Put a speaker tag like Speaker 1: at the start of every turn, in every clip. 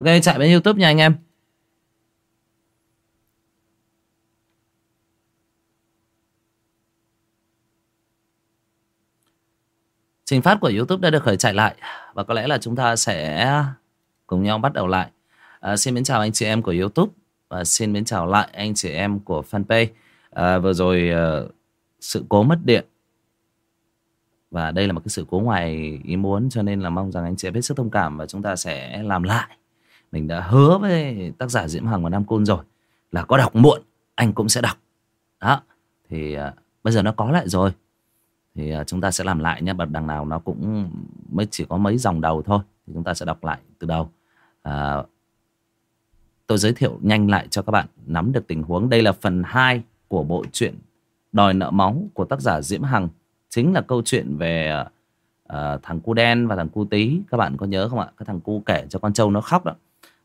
Speaker 1: Ok chạy bên Youtube nha anh em. Trình phát của YouTube đã được khởi chạy lại Và có lẽ là chúng ta sẽ cùng nhau bắt đầu lại. À, Xin mến chào anh chị em của YouTube Và xin mến chào lại anh chị em của fanpage. À, Vừa rồi à, sự cố mất điện. Và đây là một cái sự cố ngoài ý muốn Cho nên là mong rằng anh chị em hết sức thông cảm Và chúng ta sẽ làm lại. Mình đã hứa với tác giả Diễm Hằng và Nam Côn rồi Là có đọc muộn Anh cũng sẽ đọc. Đó Thì uh, bây giờ nó có lại rồi. Thì uh, chúng ta sẽ làm lại nhé bật đằng nào nó cũng mới chỉ có mấy dòng đầu thôi thì chúng ta sẽ đọc lại từ đầu. Uh, tôi giới thiệu nhanh lại cho các bạn nắm được tình huống. Đây là phần 2 của bộ truyện đòi nợ máu của tác giả Diễm Hằng. Chính là câu chuyện về uh, thằng cu đen và thằng cu tí các bạn có nhớ không ạ? Cái thằng cu kể cho con trâu nó khóc đó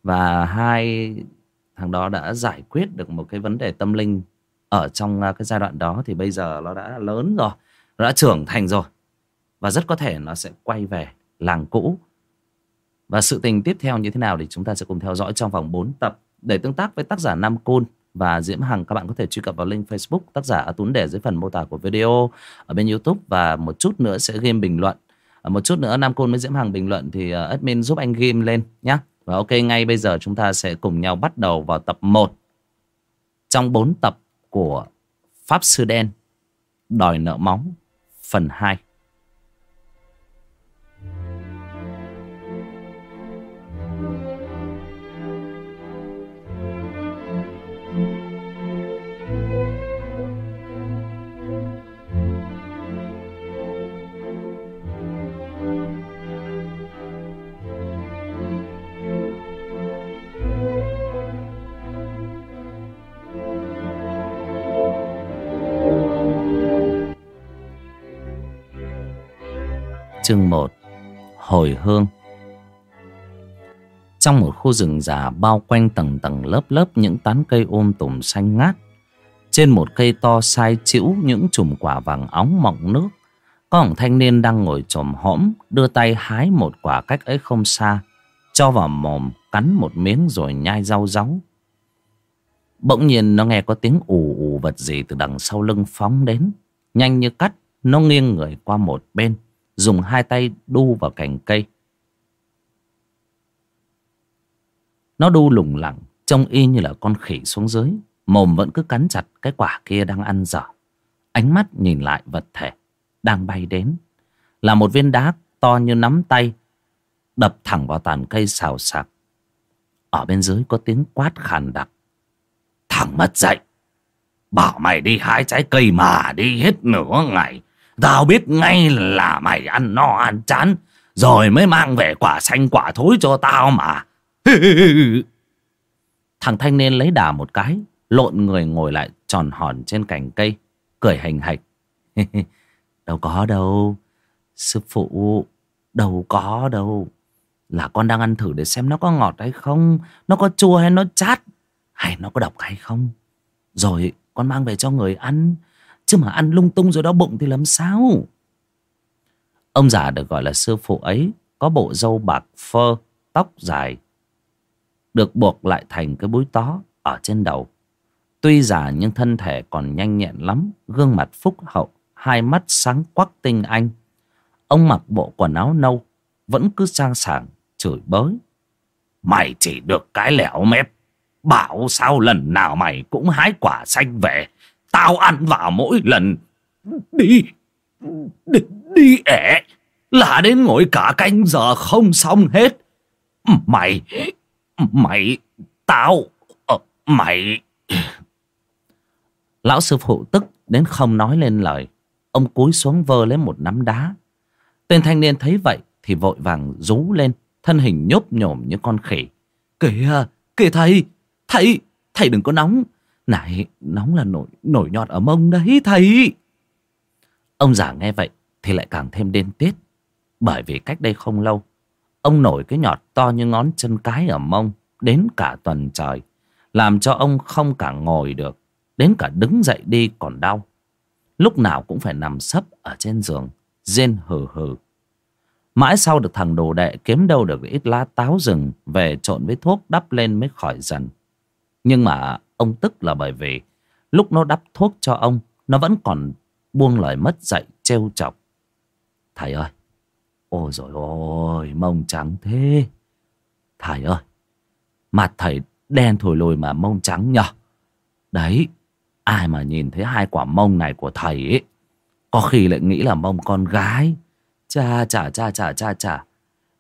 Speaker 1: và hai thằng đó đã giải quyết được một cái vấn đề tâm linh ở trong à, cái giai đoạn đó thì bây giờ nó đã lớn rồi, nó đã trưởng thành rồi. Và rất có thể nó sẽ quay về làng cũ. Và sự tình tiếp theo như thế nào thì chúng ta sẽ cùng theo dõi trong vòng 4 tập. Để tương tác với tác giả Nam Côn và Diễm Hằng, các bạn có thể truy cập vào link Facebook tác giả Tún để dưới phần mô tả của video ở bên YouTube. Và một chút nữa sẽ game bình luận. Ờ, một chút nữa Nam Côn với Diễm Hằng bình luận thì ờ, admin giúp anh game lên nhé và ok, ngay bây giờ chúng ta sẽ cùng nhau bắt đầu vào tập 1 trong 4 tập của Pháp Sư Đen, đòi nợ Móng, phần 2 Chương 1 Hồi hương. Trong một khu rừng già bao quanh tầng tầng lớp lớp những tán cây ôm tùm xanh ngát, Trên một cây to sai chĩu những chùm quả vàng óng mọng nước, Có một thanh niên đang ngồi trồm hõm Đưa tay hái một quả cách ấy không xa, Cho vào mồm cắn một miếng rồi nhai rau ráu Bỗng nhiên nó nghe có tiếng ù ù vật gì từ đằng sau lưng phóng đến, Nhanh như cắt, Nó nghiêng người qua một bên dùng hai tay đu vào cành cây. Nó đu lủng lẳng, trông y như là con khỉ xuống dưới, mồm vẫn cứ cắn chặt cái quả kia đang ăn dở. Ánh mắt nhìn lại vật thể, đang bay đến. Là một viên đá to như nắm tay, đập thẳng vào tàn cây xào xạc. Ở bên dưới có tiếng quát khàn đặc. Thằng mất dậy, bảo mày đi hái trái cây mà đi hết nửa ngày. Tao biết ngay là mày ăn no ăn chán, Rồi mới mang về quả xanh quả thối cho tao mà. Thằng thanh niên lấy đà một cái, Lộn người ngồi lại tròn hòn trên cành cây, Cười hành hạch. Đâu có đâu, Sư phụ, Đâu có đâu. Là con đang ăn thử để xem nó có ngọt hay không, Nó có chua hay nó chát, Hay nó có độc hay không. Rồi con mang về cho người ăn Chứ mà ăn lung tung rồi đau bụng thì làm sao? Ông già được gọi là sư phụ ấy, Có bộ râu bạc phơ, Tóc dài, Được buộc lại thành cái búi tó Ở trên đầu. Tuy già nhưng thân thể còn nhanh nhẹn lắm, Gương mặt phúc hậu, Hai mắt sáng quắc tinh anh. Ông mặc bộ quần áo nâu, Vẫn cứ sang sảng, chửi bới. Mày chỉ được cái lẻo mép, Bảo sao lần nào mày cũng hái quả xanh về Tao ăn vào mỗi lần Đi Đi, đi ẻ. Là đến ngồi cả canh giờ không xong hết. Mày Mày Tao ờ, Mày. Lão sư phụ tức đến không nói lên lời. Ông cúi xuống vơ lấy một nắm đá. Tên thanh niên thấy vậy Thì vội vàng rú lên Thân hình nhốp nhổm như con khỉ. Kìa, kìa thầy Thầy, thầy đừng có nóng này, nóng là nổi nổi nhọt ở mông đấy, thầy. Ông già nghe vậy Thì lại càng thêm điên tiết. Bởi vì cách đây không lâu, Ông nổi cái nhọt to như ngón chân cái ở mông Đến cả tuần trời, Làm cho ông không cả ngồi được, Đến cả đứng dậy đi còn đau. Lúc nào cũng phải nằm sấp ở trên giường, Rên hừ hừ. Mãi sau được thằng đồ đệ kiếm đâu được ít lá táo rừng về trộn với thuốc đắp lên mới khỏi dần. Nhưng mà ông tức là bởi vì lúc nó đắp thuốc cho ông, nó vẫn còn buông lời mất dạy trêu chọc. Thầy ơi, ôi rồi ôi, mông trắng thế. Thầy ơi, mặt thầy đen thổi lùi mà mông trắng nhở. Đấy, ai mà nhìn thấy hai quả mông này của thầy ấy, có khi lại nghĩ là mông con gái. Cha chà cha chà cha chà,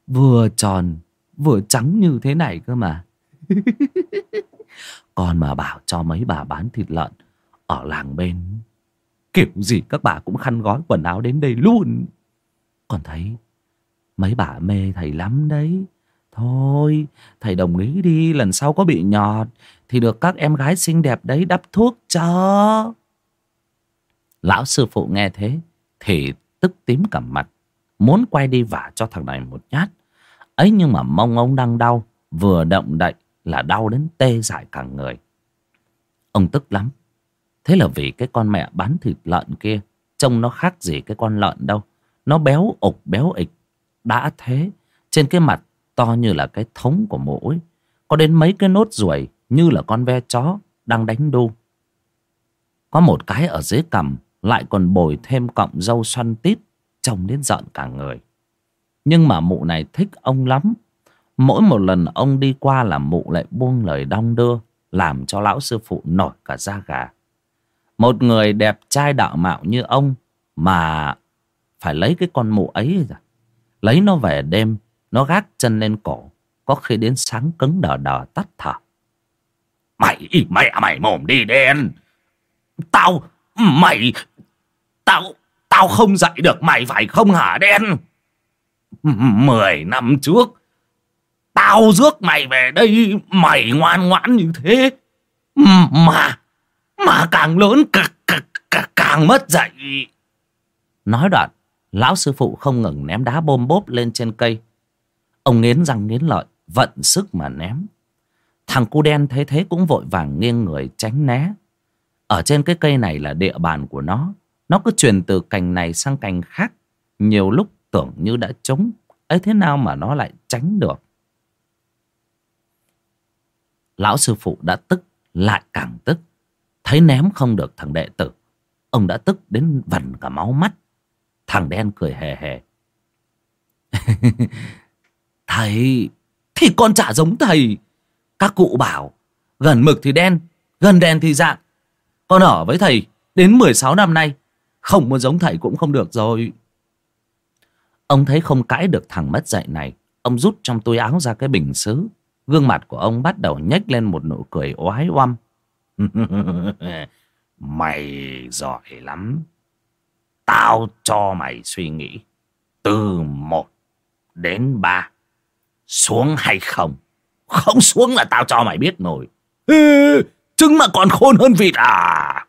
Speaker 1: vừa tròn vừa trắng như thế này cơ mà. Còn mà bảo cho mấy bà bán thịt lợn ở làng bên, Kiểu gì các bà cũng khăn gói quần áo đến đây luôn. Còn thấy Mấy bà mê thầy lắm đấy. Thôi, Thầy đồng ý đi, Lần sau có bị nhọt Thì được các em gái xinh đẹp đấy đắp thuốc cho. Lão sư phụ nghe thế Thì tức tím cả mặt, Muốn quay đi vả cho thằng này một nhát. Ấy nhưng mà mông ông đang đau, Vừa động đậy là đau đến tê dại cả người. Ông tức lắm. Thế là vì cái con mẹ bán thịt lợn kia, Trông nó khác gì cái con lợn đâu. Nó béo ục, béo ịch. Đã thế, Trên cái mặt to như là cái thống của mũi, Có đến mấy cái nốt ruồi Như là con ve chó Đang đánh đu. Có một cái ở dưới cằm Lại còn bồi thêm cọng dâu xoăn tít, Trông đến giận cả người. Nhưng mà mụ này thích ông lắm. Mỗi một lần ông đi qua là mụ lại buông lời đong đưa Làm cho lão sư phụ nổi cả da gà một người đẹp trai đạo mạo như ông mà phải lấy cái con mụ ấy ra. Lấy nó về đêm, nó gác chân lên cổ. Có khi đến sáng cứng đờ đờ tắt thở.
Speaker 2: Mày, mẹ à, mày mồm đi đen. Tao, mày, tao, tao không dạy được mày phải không hả đen? Mười năm trước, tao rước mày về đây, mày ngoan ngoãn như thế. Mà, mà càng lớn càng, càng, càng, càng mất dạy.
Speaker 1: Nói đoạn Lão sư phụ không ngừng ném đá bôm bốp lên trên cây. Ông nghiến răng nghiến lợi Vận sức mà ném. Thằng cu đen thấy thế cũng vội vàng nghiêng người tránh né. Ở trên cái cây này là địa bàn của nó. Nó cứ truyền từ cành này sang cành khác. Nhiều lúc tưởng như đã trúng ấy thế nào mà nó lại tránh được? Lão sư phụ đã tức, Lại càng tức. Thấy ném không được thằng đệ tử, Ông đã tức đến vần cả máu mắt. Thằng đen cười hề hề Thầy, Thì con chả giống thầy. Các cụ bảo, Gần mực thì đen, Gần đen thì dạng Con ở với thầy Đến 16 năm nay, Không muốn giống thầy cũng không được rồi. Ông thấy không cãi được thằng mất dạy này, Ông rút trong túi áo ra cái bình xứ. Gương mặt của ông bắt đầu nhếch lên một nụ cười oái oăm
Speaker 2: mày giỏi lắm. Tao cho mày suy nghĩ. Từ một đến ba. Xuống hay không? Không xuống là tao cho mày biết nổi. Trứng mà còn khôn hơn vịt à?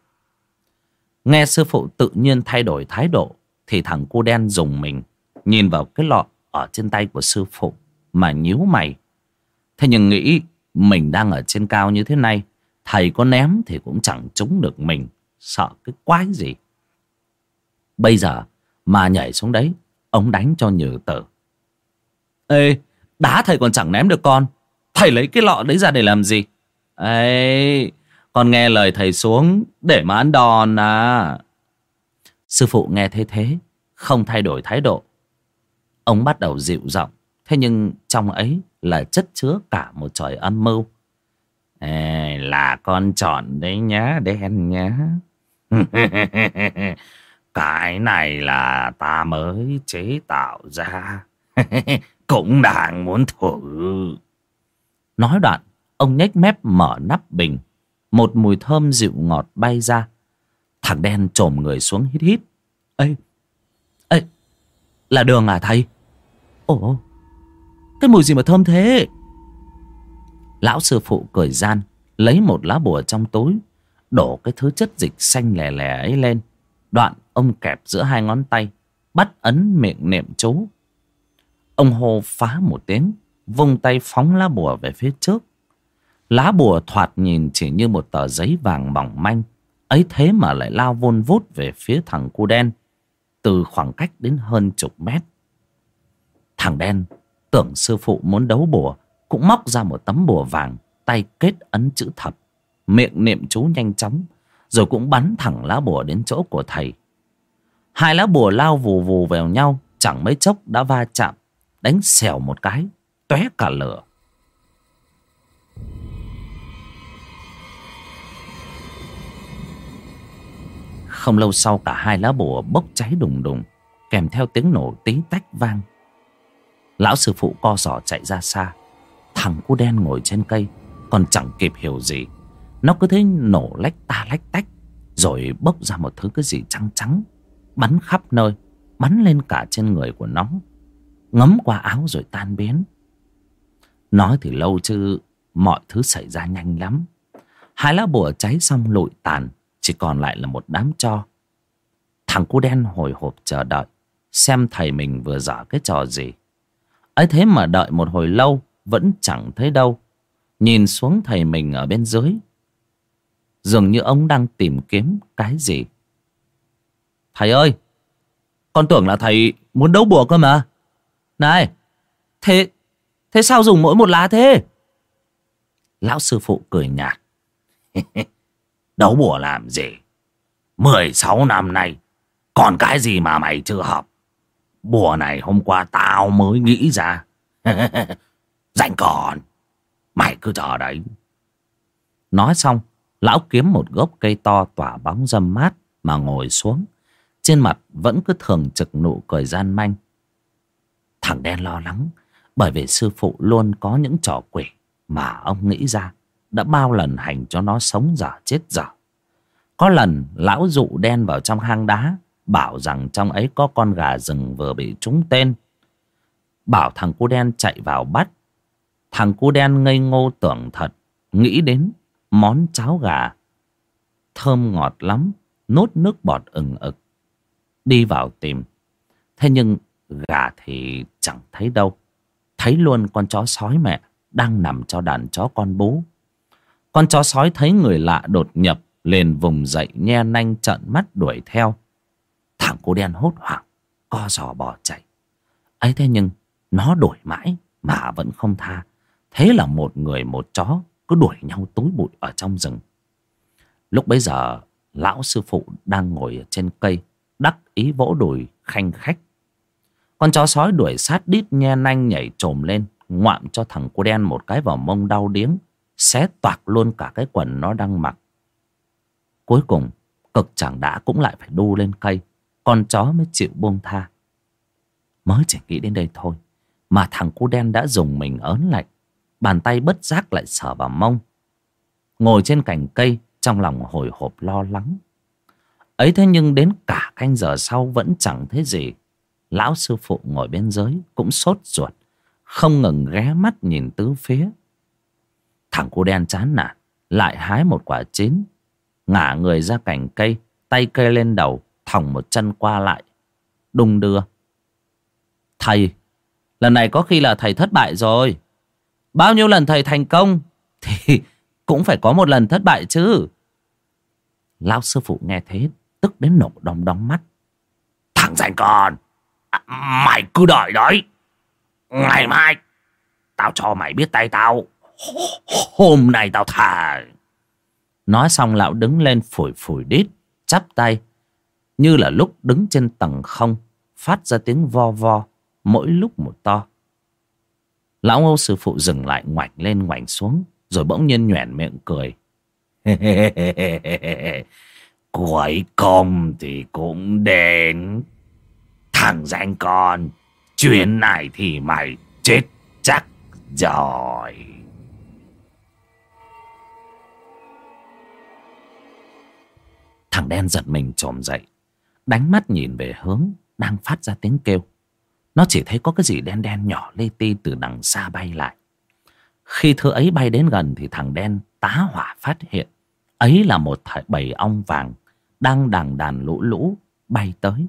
Speaker 1: Nghe sư phụ tự nhiên thay đổi thái độ. Thì thằng cu đen dùng mình. Nhìn vào cái lọ ở trên tay của sư phụ. Mà nhíu mày. Thế nhưng nghĩ mình đang ở trên cao như thế này, Thầy có ném thì cũng chẳng trúng được mình. Sợ cái quái gì? Bây giờ mà nhảy xuống đấy, Ông đánh cho nhừ tử. Ê, Đá thầy còn chẳng ném được con. Thầy lấy cái lọ đấy ra để làm gì? Ê, Con nghe lời thầy xuống, Để mà ăn đòn à. Sư phụ nghe thế thế, Không thay đổi thái độ. Ông bắt đầu dịu giọng. Thế nhưng trong ấy là chất chứa cả một trời âm mưu. Ê, là con chọn đấy nhá đen nhá.
Speaker 2: Cái này là ta mới chế tạo ra. Cũng đang muốn thử.
Speaker 1: Nói đoạn ông nhếch mép mở nắp bình. Một mùi thơm dịu ngọt bay ra. Thằng đen trồm người xuống hít hít. Ê ê là đường à thầy? Ồ cái mùi gì mà thơm thế? Lão sư phụ cười gian, Lấy một lá bùa trong túi, Đổ cái thứ chất dịch xanh lè lè ấy lên. Đoạn ông kẹp giữa hai ngón tay, Bắt ấn miệng niệm chú. Ông hô phá một tiếng, Vung tay phóng lá bùa về phía trước. Lá bùa thoạt nhìn chỉ như một tờ giấy vàng mỏng manh, Ấy thế mà lại lao vun vút về phía thằng cu đen, Từ khoảng cách đến hơn chục mét. Thằng đen tưởng sư phụ muốn đấu bùa, cũng móc ra một tấm bùa vàng, tay kết ấn chữ thập. Miệng niệm chú nhanh chóng, rồi cũng bắn thẳng lá bùa đến chỗ của thầy. Hai lá bùa lao vù vù vào nhau, chẳng mấy chốc đã va chạm, đánh xèo một cái, tóe cả lửa. Không lâu sau cả hai lá bùa bốc cháy đùng đùng, kèm theo tiếng nổ tí tách vang lão sư phụ co giỏ chạy ra xa. Thằng cu đen ngồi trên cây, còn chẳng kịp hiểu gì. Nó cứ thế nổ lách ta lách tách, rồi bốc ra một thứ cái gì trắng trắng, bắn khắp nơi, bắn lên cả trên người của nó. Ngấm qua áo rồi tan biến. Nói thì lâu chứ, mọi thứ xảy ra nhanh lắm. Hai lá bùa cháy xong lụi tàn, chỉ còn lại là một đám cho. Thằng cu đen hồi hộp chờ đợi, xem thầy mình vừa dở cái trò gì ấy thế mà đợi một hồi lâu, vẫn chẳng thấy đâu. Nhìn xuống thầy mình ở bên dưới. Dường như ông đang tìm kiếm cái gì. Thầy ơi, con tưởng là thầy muốn đấu bùa cơ mà. Này, thế thế sao dùng mỗi một lá thế? Lão sư phụ cười nhạt.
Speaker 2: Đấu bùa làm gì? Mười sáu năm nay, còn cái gì mà mày chưa học? Bùa này hôm qua tao mới nghĩ ra. Rảnh còn, Mày cứ chờ đấy.
Speaker 1: Nói xong, Lão kiếm một gốc cây to tỏa bóng râm mát Mà ngồi xuống. Trên mặt vẫn cứ thường trực nụ cười gian manh. Thằng đen lo lắng, Bởi vì sư phụ luôn có những trò quỷ Mà ông nghĩ ra Đã bao lần hành cho nó sống dở chết dở. Có lần lão dụ đen vào trong hang đá Bảo rằng trong ấy có con gà rừng vừa bị trúng tên. Bảo thằng cu đen chạy vào bắt. Thằng cu đen ngây ngô tưởng thật, Nghĩ đến món cháo gà. Thơm ngọt lắm, Nốt nước bọt ừng ực. Đi vào tìm. Thế nhưng gà thì chẳng thấy đâu. Thấy luôn con chó sói mẹ Đang nằm cho đàn chó con bú. Con chó sói thấy người lạ đột nhập Liền vùng dậy, nhe nanh trợn mắt đuổi theo. Thằng cô đen hốt hoảng, Co giò bỏ chạy. Ấy thế nhưng, nó đuổi mãi mà vẫn không tha. Thế là một người một chó cứ đuổi nhau tối bụi ở trong rừng. Lúc bấy giờ, lão sư phụ đang ngồi ở trên cây, đắc ý vỗ đùi, khanh khách. Con chó sói đuổi sát đít nhe nanh nhảy trồm lên, ngoạm cho thằng cô đen một cái vào mông đau điếng, xé toạc luôn cả cái quần nó đang mặc. Cuối cùng, cực chẳng đã cũng lại phải đu lên cây con chó mới chịu buông tha. Mới chỉ nghĩ đến đây thôi, mà thằng cu đen đã dùng mình ớn lạnh, bàn tay bất giác lại sờ vào mông. Ngồi trên cành cây, trong lòng hồi hộp lo lắng. Ấy thế nhưng đến cả canh giờ sau vẫn chẳng thấy gì. Lão sư phụ ngồi bên dưới cũng sốt ruột, không ngừng ghé mắt nhìn tứ phía. Thằng cu đen chán nản, lại hái một quả chín, ngả người ra cành cây, tay cây lên đầu thòng một chân qua lại. Đung đưa. Thầy lần này có khi là thầy thất bại rồi. Bao nhiêu lần thầy thành công thì cũng phải có một lần thất bại chứ. Lão sư phụ nghe thế tức đến nổ đom đóm mắt.
Speaker 2: Thằng danh con! À, mày cứ đợi đấy. Ngày mai tao cho mày biết tay tao. Hôm nay tao thà.
Speaker 1: Nói xong lão đứng lên phủi phủi đít chắp tay như là lúc đứng trên tầng không, phát ra tiếng vo vo, mỗi lúc một to. Lão ngô sư phụ dừng lại, ngoảnh lên, ngoảnh xuống, rồi bỗng nhiên nhoẻn miệng cười.
Speaker 2: cuối cùng thì cũng đến. Thằng danh con chuyến này thì mày chết chắc rồi.
Speaker 1: Thằng đen giật mình chồm dậy đánh mắt nhìn về hướng đang phát ra tiếng kêu. Nó chỉ thấy có cái gì đen đen nhỏ lê ti từ đằng xa bay lại. Khi thứ ấy bay đến gần thì thằng đen tá hỏa phát hiện. Ấy là một bầy ong vàng đang đằng đàn lũ lũ bay tới.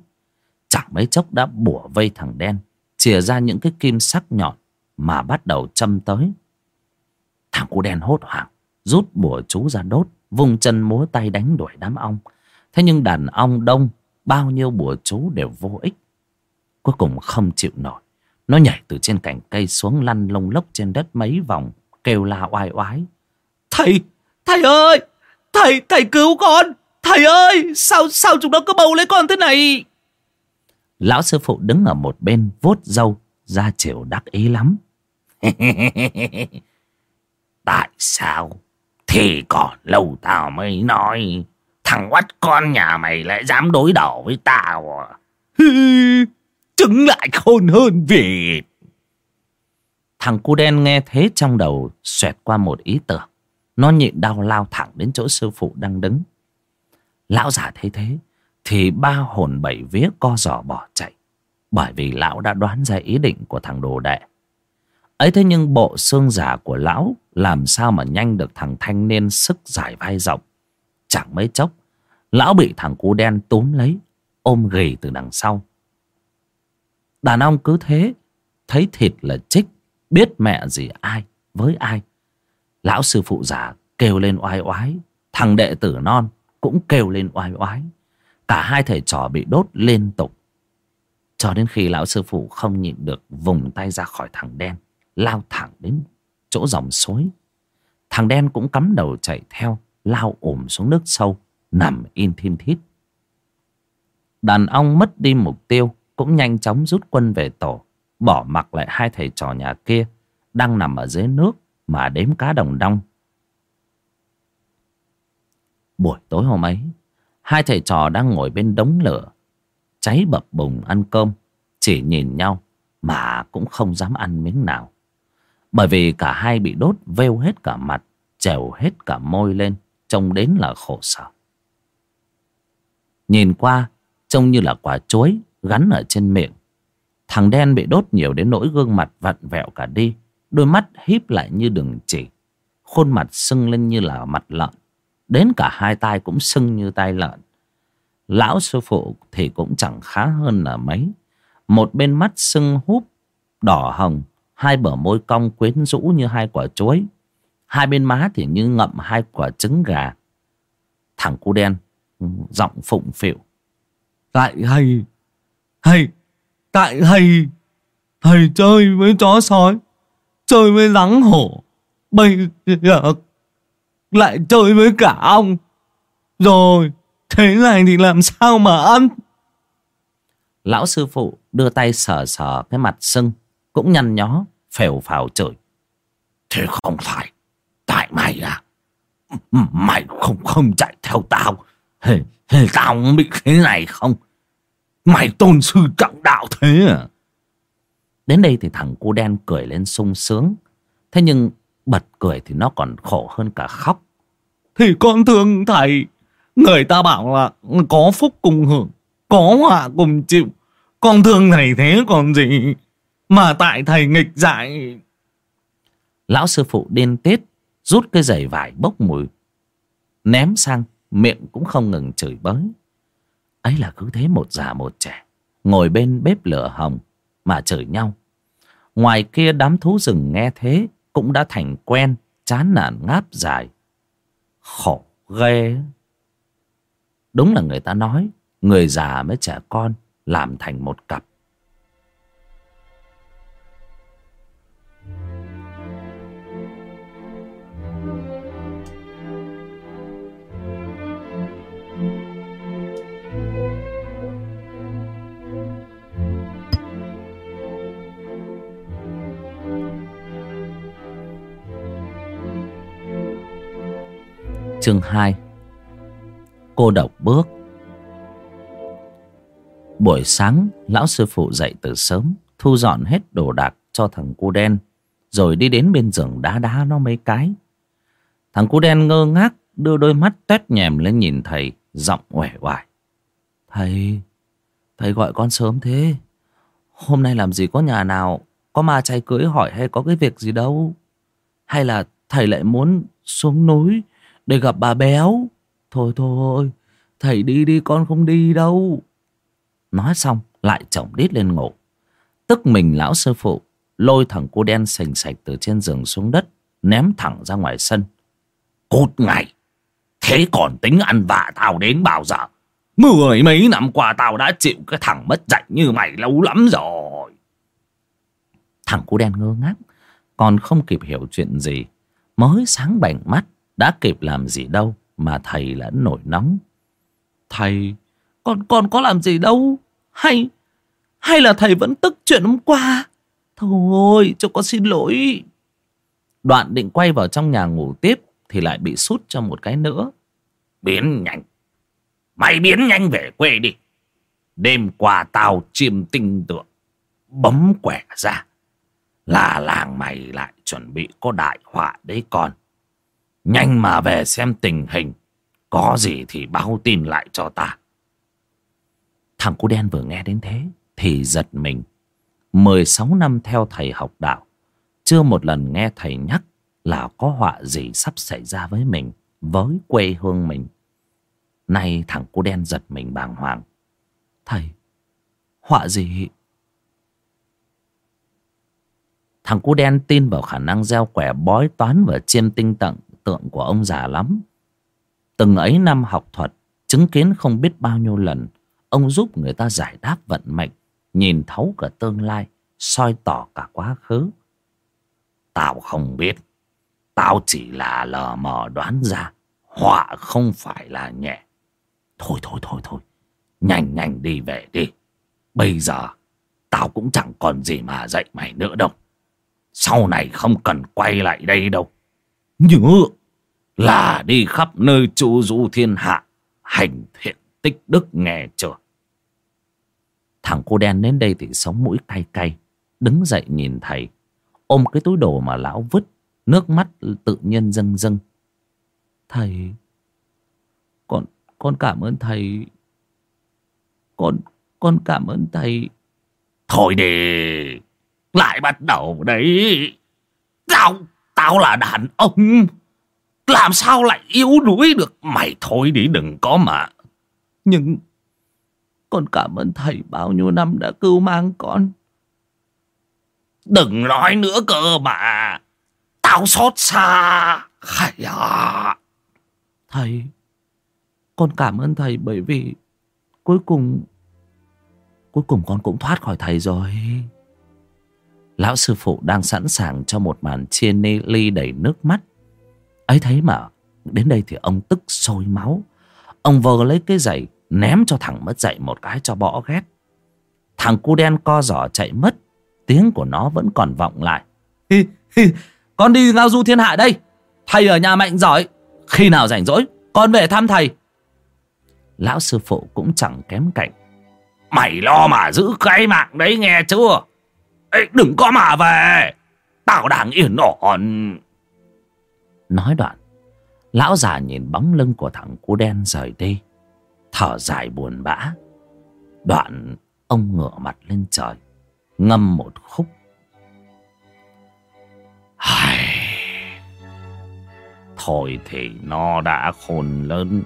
Speaker 1: Chẳng mấy chốc đã bủa vây thằng đen, chìa ra những cái kim sắc nhọn mà bắt đầu châm tới. Thằng cu đen hốt hoảng, rút bùa chú ra đốt vùng chân múa tay đánh đuổi đám ong. Thế nhưng đàn ong đông bao nhiêu bùa chú đều vô ích cuối cùng không chịu nổi Nó nhảy từ trên cành cây xuống lăn lông lốc trên đất mấy vòng, kêu la oai oái.
Speaker 2: Thầy, thầy ơi, thầy, thầy cứu con, thầy ơi, sao, sao chúng nó cứ bầu lấy con thế này?
Speaker 1: Lão sư phụ đứng ở một bên vuốt râu, ra chiều đắc ý lắm.
Speaker 2: Tại sao? Thì còn lâu tao mới nói, thằng quát con nhà mày lại dám đối đầu với tao à? Trứng lại khôn hơn vịt.
Speaker 1: Thằng cu đen nghe thế trong đầu xoẹt qua một ý tưởng. Nó nhịn đau lao thẳng đến chỗ sư phụ đang đứng. Lão già thấy thế, thì ba hồn bảy vía co giò bỏ chạy. Bởi vì lão đã đoán ra ý định của thằng đồ đệ. ấy thế nhưng bộ xương giả của lão làm sao mà nhanh được thằng thanh niên sức giải vai rộng. Chẳng mấy chốc, lão bị thằng cú đen túm lấy, ôm ghì từ đằng sau. Đàn ông cứ thế, thấy thịt là chích, biết mẹ gì ai, với ai. Lão sư phụ già kêu lên oai oái, thằng đệ tử non cũng kêu lên oai oái. Cả hai thầy trò bị đốt liên tục. Cho đến khi lão sư phụ không nhịn được vùng tay ra khỏi thằng đen, lao thẳng đến chỗ dòng suối. Thằng đen cũng cắm đầu chạy theo, lao ổm xuống nước sâu, nằm in thiên thít. Đàn ông mất đi mục tiêu, cũng nhanh chóng rút quân về tổ, bỏ mặc lại hai thầy trò nhà kia đang nằm ở dưới nước mà đếm cá đồng đong. Buổi tối hôm ấy, hai thầy trò đang ngồi bên đống lửa, cháy bập bùng ăn cơm, chỉ nhìn nhau mà cũng không dám ăn miếng nào. Bởi vì cả hai bị đốt vêu hết cả mặt, trèo hết cả môi lên, trông đến là khổ sở. Nhìn qua, trông như là quả chuối gắn ở trên miệng. Thằng đen bị đốt nhiều đến nỗi gương mặt vặn vẹo cả đi, đôi mắt híp lại như đường chỉ, khuôn mặt sưng lên như là mặt lợn, đến cả hai tay cũng sưng như tay lợn. Lão sư phụ thì cũng chẳng khá hơn là mấy. Một bên mắt sưng húp, đỏ hồng, hai bờ môi cong quyến rũ như hai quả chuối. Hai bên má thì như ngậm hai quả trứng gà. Thằng cu đen, giọng phụng phịu.
Speaker 2: Tại hay Thầy, tại thầy, thầy chơi với chó sói, chơi với rắn hổ, bây giờ lại chơi với cả ong. Rồi, thế này thì làm sao mà ăn?
Speaker 1: Lão sư phụ đưa tay sờ sờ cái mặt sưng, cũng nhăn nhó, phèo phào chửi.
Speaker 2: Thế không phải, tại mày à? Mày không không chạy theo tao, hề, hề tao bị thế này không? Mày tôn sư trọng đạo thế à?
Speaker 1: Đến đây thì thằng cu đen cười lên sung sướng. Thế nhưng bật cười thì nó còn khổ hơn cả khóc.
Speaker 2: Thì con thương thầy. Người ta bảo là có phúc cùng hưởng, có họa cùng chịu. Con thương thầy thế còn gì? Mà tại thầy nghịch dại.
Speaker 1: Lão sư phụ điên tiết, rút cái giày vải bốc mùi. Ném sang, miệng cũng không ngừng chửi bới. Ấy là cứ thế một già một trẻ ngồi bên bếp lửa hồng mà chửi nhau. Ngoài kia đám thú rừng nghe thế cũng đã thành quen chán nản ngáp dài. Khổ ghê. Đúng là người ta nói người già mới trẻ con làm thành một cặp. Chương 2 Cô độc bước. Buổi sáng, Lão sư phụ dậy từ sớm, Thu dọn hết đồ đạc cho thằng cu đen, Rồi đi đến bên giường đá đá nó mấy cái. Thằng cu đen ngơ ngác, Đưa đôi mắt tét nhèm lên nhìn thầy, Giọng uể oải. Thầy Thầy gọi con sớm thế. Hôm nay làm gì có nhà nào, Có ma chay cưới hỏi hay có cái việc gì đâu? Hay là thầy lại muốn xuống núi để gặp bà béo. Thôi thôi, thầy đi đi con không đi đâu. Nói xong lại chồng đít lên ngủ. Tức mình lão sư phụ lôi thằng cô đen sành sạch từ trên giường xuống đất ném thẳng ra ngoài sân.
Speaker 2: Cút ngay! Thế còn tính ăn vạ tao đến bao giờ? Mười mấy năm qua tao đã chịu cái thằng mất dạy như mày lâu lắm rồi.
Speaker 1: Thằng cô đen ngơ ngác Còn không kịp hiểu chuyện gì Mới sáng bảnh mắt đã kịp làm gì đâu Mà thầy đã nổi nóng. Thầy, Con con có làm gì đâu? Hay Hay là thầy vẫn tức chuyện hôm qua? Thôi, cho con xin lỗi. Đoạn định quay vào trong nhà ngủ tiếp Thì lại bị sút cho một cái nữa.
Speaker 2: Biến nhanh. Mày biến nhanh về quê đi. Đêm qua tao chiêm tinh tượng, Bấm quẻ ra. Là làng mày lại chuẩn bị có đại họa đấy con. Nhanh mà về xem tình hình. Có gì thì báo tin lại cho ta.
Speaker 1: Thằng cu đen vừa nghe đến thế Thì giật mình. 16 năm theo thầy học đạo, Chưa một lần nghe thầy nhắc Là có họa gì sắp xảy ra với mình, Với quê hương mình. Nay thằng cu đen giật mình bàng hoàng. Thầy, Họa gì? Thằng cu đen tin vào khả năng gieo quẻ bói toán và chiêm tinh tận tượng của ông già lắm. Từng ấy năm học thuật, chứng kiến không biết bao nhiêu lần, ông giúp người ta giải đáp vận mệnh, nhìn thấu cả tương lai, soi tỏ cả quá khứ.
Speaker 2: Tao không biết, tao chỉ là lờ mờ đoán ra, họa không phải là nhẹ. Thôi thôi thôi thôi, nhanh nhanh đi về đi. Bây giờ, tao cũng chẳng còn gì mà dạy mày nữa đâu. Sau này không cần quay lại đây đâu. Nhớ là đi khắp nơi chu du thiên hạ, hành thiện tích đức nghe chưa?
Speaker 1: Thằng cô đen đến đây thì sống mũi cay cay. Đứng dậy nhìn thầy. Ôm cái túi đồ mà lão vứt. Nước mắt tự nhiên dâng dâng. Thầy. Con, con cảm ơn thầy. Con, con cảm ơn thầy.
Speaker 2: Thôi đi. Lại bắt đầu đấy. Tao, tao là đàn ông. Làm sao lại yếu đuối được. Mày thôi đi đừng có mà.
Speaker 1: Nhưng con cảm ơn thầy bao nhiêu năm đã cứu mang con.
Speaker 2: Đừng nói nữa cơ mà. Tao xót xa. Hay à.
Speaker 1: Thầy, con cảm ơn thầy bởi vì cuối cùng, cuối cùng con cũng thoát khỏi thầy rồi. Lão sư phụ đang sẵn sàng cho một màn chia ly đầy nước mắt. ấy thấy mà, đến đây thì ông tức sôi máu. Ông vờ lấy cái giày ném cho thằng mất dậy một cái cho bỏ ghét. Thằng cu đen co giỏ chạy mất, tiếng của nó vẫn còn vọng lại. Hi, hi, con đi ngao du thiên hạ đây, thầy ở nhà mạnh giỏi, khi nào rảnh rỗi, con về thăm thầy. Lão sư phụ cũng chẳng kém cạnh.
Speaker 2: Mày lo mà giữ cái mạng đấy nghe chưa? Ê, đừng có mà về, tao đang yên ổn.
Speaker 1: Nói đoạn, lão già nhìn bóng lưng của thằng cu đen rời đi. Thở dài buồn bã. Đoạn ông ngửa mặt lên trời ngâm một khúc.
Speaker 2: Ai... thôi thì nó đã khôn lớn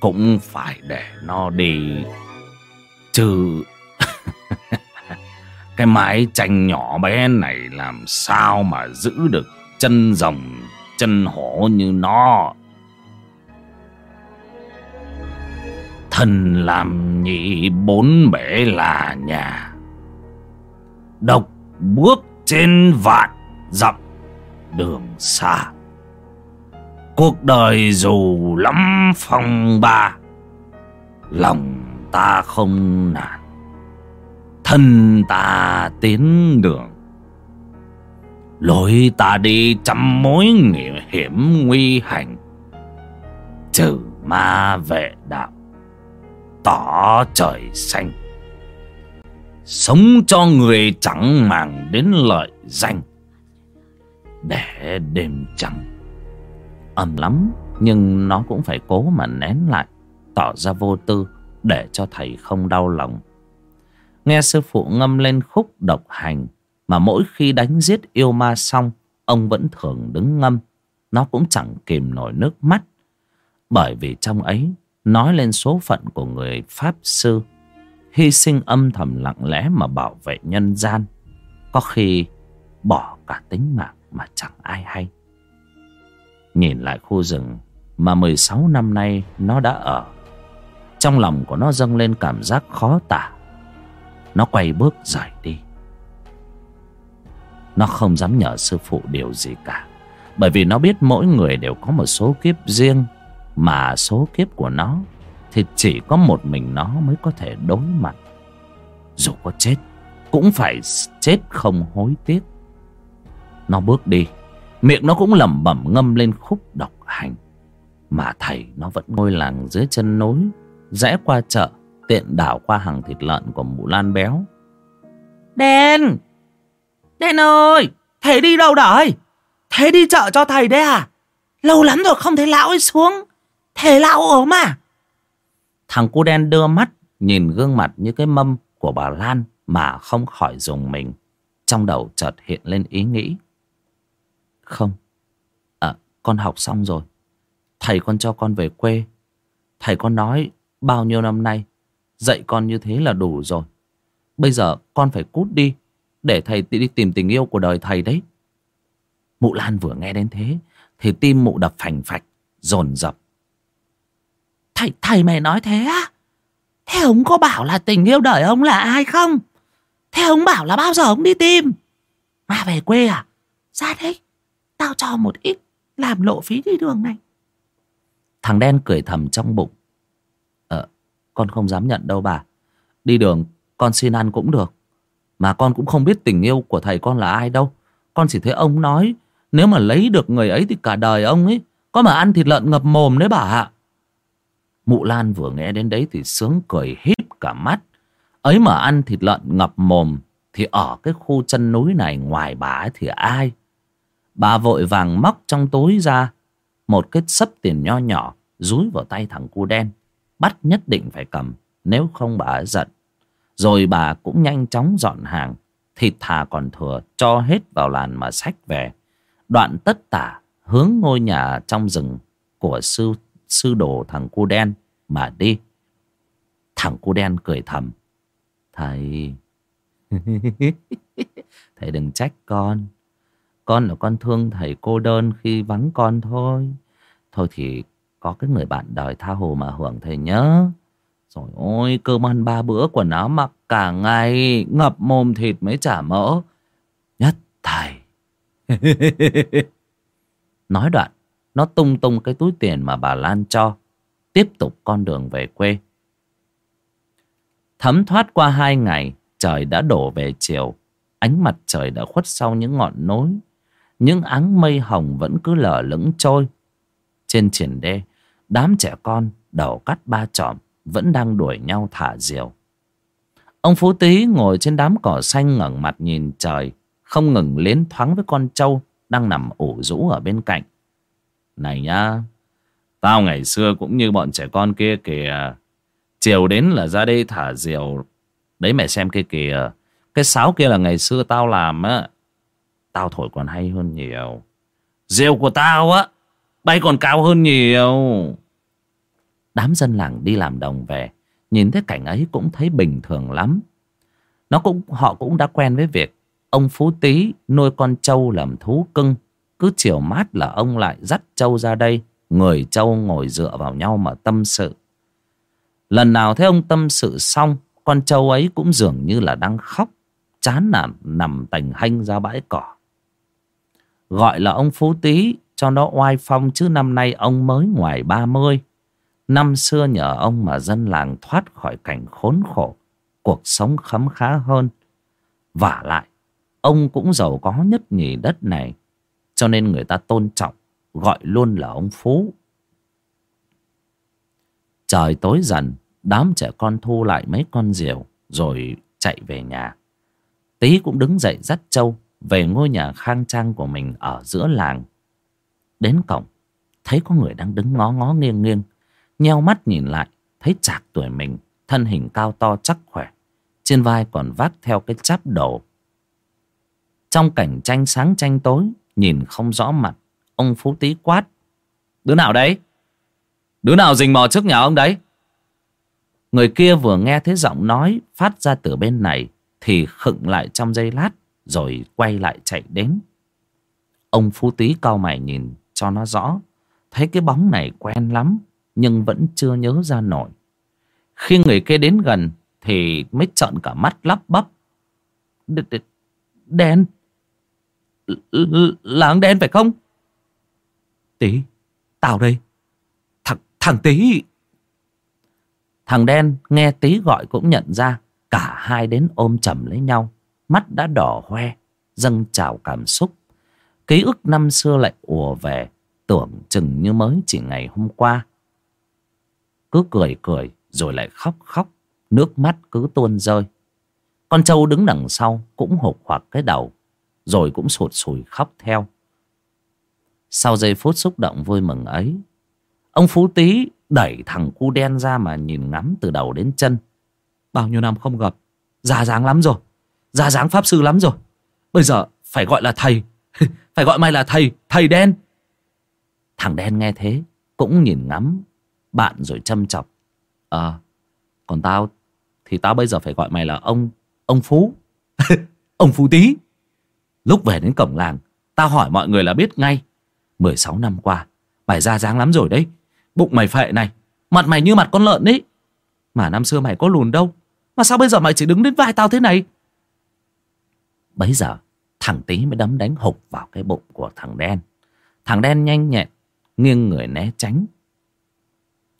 Speaker 2: cũng phải để nó đi. Chứ. cái mái tranh nhỏ bé này làm sao mà giữ được chân rồng, chân hổ như nó? Thân làm nhị bốn bể là nhà. Độc bước trên vạn dặm đường xa. Cuộc đời dù lắm phong ba, Lòng ta không nản. Thân ta tiến đường. Lối ta đi trăm mối hiểm nguy hành. Trừ ma vệ đạo, tỏ trời xanh. Sống cho người chẳng màng đến lợi danh. Để đêm trăng
Speaker 1: ầm lắm, Nhưng nó cũng phải cố mà nén lại, Tỏ ra vô tư, Để cho thầy không đau lòng. Nghe sư phụ ngâm lên khúc độc hành Mà mỗi khi đánh giết yêu ma xong Ông vẫn thường đứng ngâm Nó cũng chẳng kìm nổi nước mắt Bởi vì trong ấy nói lên số phận của người Pháp Sư, hy sinh âm thầm lặng lẽ mà bảo vệ nhân gian, có khi bỏ cả tính mạng mà chẳng ai hay. Nhìn lại khu rừng mà 16 năm nay nó đã ở, trong lòng của nó dâng lên cảm giác khó tả. Nó quay bước rời đi. Nó không dám nhờ sư phụ điều gì cả, Bởi vì nó biết mỗi người đều có một số kiếp riêng, Mà số kiếp của nó Thì chỉ có một mình nó mới có thể đối mặt Dù có chết, Cũng phải chết không hối tiếc Nó bước đi, Miệng nó cũng lẩm bẩm ngâm lên khúc độc hành, Mà thầy nó vẫn ngôi làng dưới chân núi, Rẽ qua chợ Tiện đảo qua hàng thịt lợn của mụ lan béo. Đen! Đen ơi! Thầy đi đâu rồi Thầy đi chợ cho thầy đấy à? Lâu lắm rồi không thấy lão ấy xuống. Thầy lão ốm à? Thằng cu đen đưa mắt Nhìn gương mặt như cái mâm của bà Lan Mà không khỏi dùng mình. Trong đầu chợt hiện lên ý nghĩ. Không. À con học xong rồi. Thầy con cho con về quê. Thầy con nói bao nhiêu năm nay Dạy con như thế là đủ rồi. Bây giờ con phải cút đi Để thầy đi tìm tình yêu của đời thầy đấy. Mụ Lan vừa nghe đến thế Thì tim mụ đập phành phạch Dồn dập. Thầy, thầy mày nói thế á? Thế ông có bảo là tình yêu đời ông là ai không? Thế ông bảo là bao giờ ông đi tìm? Mà về quê à? Ra đấy, Tao cho một ít Làm lộ phí đi đường này. Thằng đen cười thầm trong bụng. Con không dám nhận đâu bà. Đi đường, con xin ăn cũng được. Mà con cũng không biết tình yêu của thầy con là ai đâu. Con chỉ thấy ông nói, Nếu mà lấy được người ấy thì cả đời ông ấy, Có mà ăn thịt lợn ngập mồm đấy bà ạ. Mụ Lan vừa nghe đến đấy thì sướng cười híp cả mắt. Ấy mà ăn thịt lợn ngập mồm Thì ở cái khu chân núi này ngoài bà ấy thì ai? Bà vội vàng móc trong túi ra Một cái sấp tiền nho nhỏ Rúi vào tay thằng cu đen. Bắt nhất định phải cầm, Nếu không bà ấy giận. Rồi bà cũng nhanh chóng dọn hàng, Thịt thà còn thừa cho hết vào làn mà xách về. Đoạn tất tả hướng ngôi nhà trong rừng Của sư sư đồ thằng cu đen mà đi. Thằng cu đen cười thầm. Thầy Thầy đừng trách con. Con là con thương thầy cô đơn khi vắng con thôi. Thôi thì có cái người bạn đời tha hồ mà hưởng thầy nhớ. Rồi ôi cơm ăn ba bữa quần áo mặc cả ngày, Ngập mồm thịt mới chả mỡ. Nhất thầy. Nói đoạn, Nó tung tung cái túi tiền mà bà Lan cho, Tiếp tục con đường về quê. Thấm thoát qua hai ngày, Trời đã đổ về chiều. Ánh mặt trời đã khuất sau những ngọn núi. Những áng mây hồng vẫn cứ lở lững trôi. Trên triển đê Đám trẻ con đầu cắt ba trọm vẫn đang đuổi nhau thả diều. Ông Phú Tý ngồi trên đám cỏ xanh ngẩng mặt nhìn trời, không ngừng liến thoáng với con trâu đang nằm ủ rũ ở bên cạnh. Này nhá, tao ngày xưa cũng như bọn trẻ con kia kìa. Chiều đến là ra đây thả diều. Đấy mẹ xem kia kìa. Cái sáo kia là ngày xưa tao làm á. Tao thổi còn hay hơn nhiều. Diều của tao á, bay còn cao hơn nhiều. Đám dân làng đi làm đồng về, Nhìn thấy cảnh ấy cũng thấy bình thường lắm. Nó cũng, Họ cũng đã quen với việc Ông Phú Tý nuôi con trâu làm thú cưng. Cứ chiều mát là ông lại dắt trâu ra đây, Người trâu ngồi dựa vào nhau mà tâm sự. Lần nào thấy ông tâm sự xong, Con trâu ấy cũng dường như là đang khóc, Chán nản nằm tành hanh ra bãi cỏ. Gọi là ông Phú Tý cho nó oai phong chứ năm nay ông mới ngoài ba mươi Năm xưa nhờ ông mà dân làng thoát khỏi cảnh khốn khổ, cuộc sống khấm khá hơn. Và lại, ông cũng giàu có nhất nhì đất này, cho nên người ta tôn trọng, gọi luôn là ông Phú. Trời tối dần, đám trẻ con thu lại mấy con diều, rồi chạy về nhà. Tí cũng đứng dậy dắt châu về ngôi nhà khang trang của mình ở giữa làng. Đến cổng, thấy có người đang đứng ngó ngó nghiêng nghiêng nheo mắt nhìn lại thấy chạc tuổi mình thân hình cao to chắc khỏe trên vai còn vác theo cái cháp đầu trong cảnh tranh sáng tranh tối nhìn không rõ mặt ông phú tý quát đứa nào đấy? Đứa nào rình mò trước nhà ông đấy? Người kia vừa nghe thấy giọng nói phát ra từ bên này thì khựng lại trong giây lát rồi quay lại chạy đến. Ông phú tý cau mày nhìn cho nó rõ. Thấy cái bóng này quen lắm nhưng vẫn chưa nhớ ra nổi. Khi người kia đến gần thì mới trợn cả mắt lắp bắp. Đen, Là đen phải không? Tí Tao đây. Thằng, thằng tí. Thằng đen nghe tí gọi cũng nhận ra Cả hai đến ôm chầm lấy nhau. Mắt đã đỏ hoe Dâng trào cảm xúc. Ký ức năm xưa lại ùa về Tưởng chừng như mới chỉ ngày hôm qua Cứ cười cười Rồi lại khóc khóc Nước mắt cứ tuôn rơi Con trâu đứng đằng sau Cũng hụt hoặc cái đầu Rồi cũng sụt sùi khóc theo Sau giây phút xúc động vui mừng ấy Ông Phú Tý đẩy thằng cu đen ra mà nhìn ngắm từ đầu đến chân. Bao nhiêu năm không gặp, già dáng lắm rồi, già dáng pháp sư lắm rồi. Bây giờ phải gọi là thầy, phải gọi mày là thầy, thầy đen. Thằng đen nghe thế, cũng nhìn ngắm bạn rồi châm chọc. Ờ, còn tao, thì tao bây giờ phải gọi mày là ông, ông Phú. ông Phú Tý. Lúc về đến cổng làng, tao hỏi mọi người là biết ngay. 16 năm qua, mày ra dáng lắm rồi đấy. Bụng mày phệ này Mặt mày như mặt con lợn đấy Mà năm xưa mày có lùn đâu Mà sao bây giờ mày chỉ đứng đến vai tao thế này Bấy giờ Thằng tí mới đấm đánh hụt vào cái bụng của thằng đen. Thằng đen nhanh nhẹn, Nghiêng người né tránh.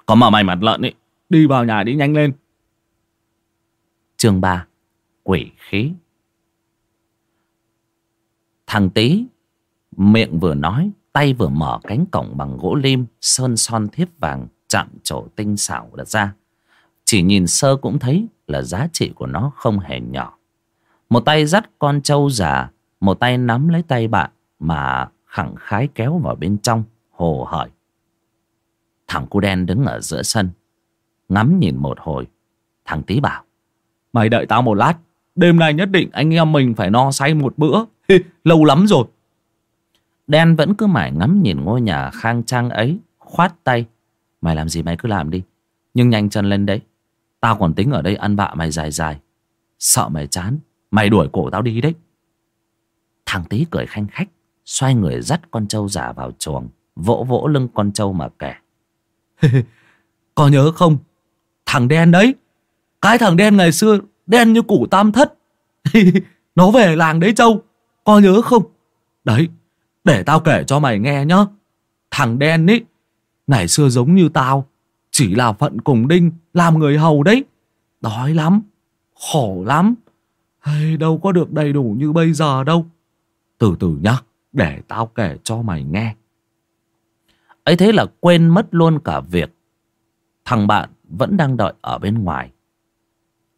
Speaker 1: Có mà mày mặt lợn ấy Đi vào nhà đi nhanh lên. Chương 3 Quỷ khí. Thằng tí Miệng vừa nói, tay vừa mở cánh cổng bằng gỗ lim, sơn son thiếp vàng, chạm trổ tinh xảo đặt ra. Chỉ nhìn sơ cũng thấy là giá trị của nó không hề nhỏ. Một tay dắt con trâu già một tay nắm lấy tay bạn mà khẳng khái kéo vào bên trong, hồ hởi. Thằng cu đen đứng ở giữa sân, ngắm nhìn một hồi. Thằng tí bảo, mày đợi tao một lát, đêm nay nhất định anh em mình phải no say một bữa. Lâu lắm rồi. Đen vẫn cứ mải ngắm nhìn ngôi nhà khang trang ấy, Khoát tay. Mày làm gì mày cứ làm đi, Nhưng nhanh chân lên đấy. Tao còn tính ở đây ăn bạ mày dài dài. Sợ mày chán, Mày đuổi cổ tao đi đấy. Thằng tí cười khanh khách Xoay người dắt con trâu giả vào chuồng Vỗ vỗ lưng con trâu mà kể Có nhớ không Thằng đen đấy Cái thằng đen ngày xưa Đen như củ tam thất Nó về làng đấy trâu Có nhớ không Đấy để tao kể cho mày nghe nhá. Thằng đen ấy, ngày xưa giống như tao, chỉ là phận cùng đinh, làm người hầu đấy. Đói lắm, khổ lắm. Hay đâu có được đầy đủ như bây giờ đâu. Từ từ nhá, để tao kể cho mày nghe. ấy thế là quên mất luôn cả việc. Thằng bạn vẫn đang đợi ở bên ngoài.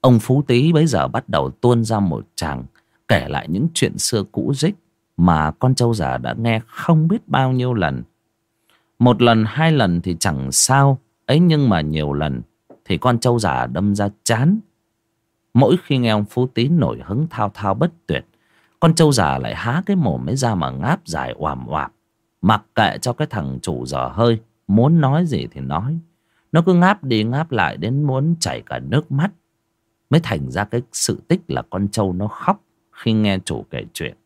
Speaker 1: Ông Phú Tý bấy giờ bắt đầu tuôn ra một chàng kể lại những chuyện xưa cũ rích mà con trâu già đã nghe không biết bao nhiêu lần. Một lần, hai lần thì chẳng sao, ấy nhưng mà nhiều lần thì con trâu già đâm ra chán. Mỗi khi nghe ông Phú tý nổi hứng thao thao bất tuyệt, con trâu già lại há cái mồm mới ra mà ngáp dài oàm oạp. Mặc kệ cho cái thằng chủ dở hơi, muốn nói gì thì nói. Nó cứ ngáp đi ngáp lại đến muốn chảy cả nước mắt. Mới thành ra cái sự tích là con trâu nó khóc khi nghe chủ kể chuyện.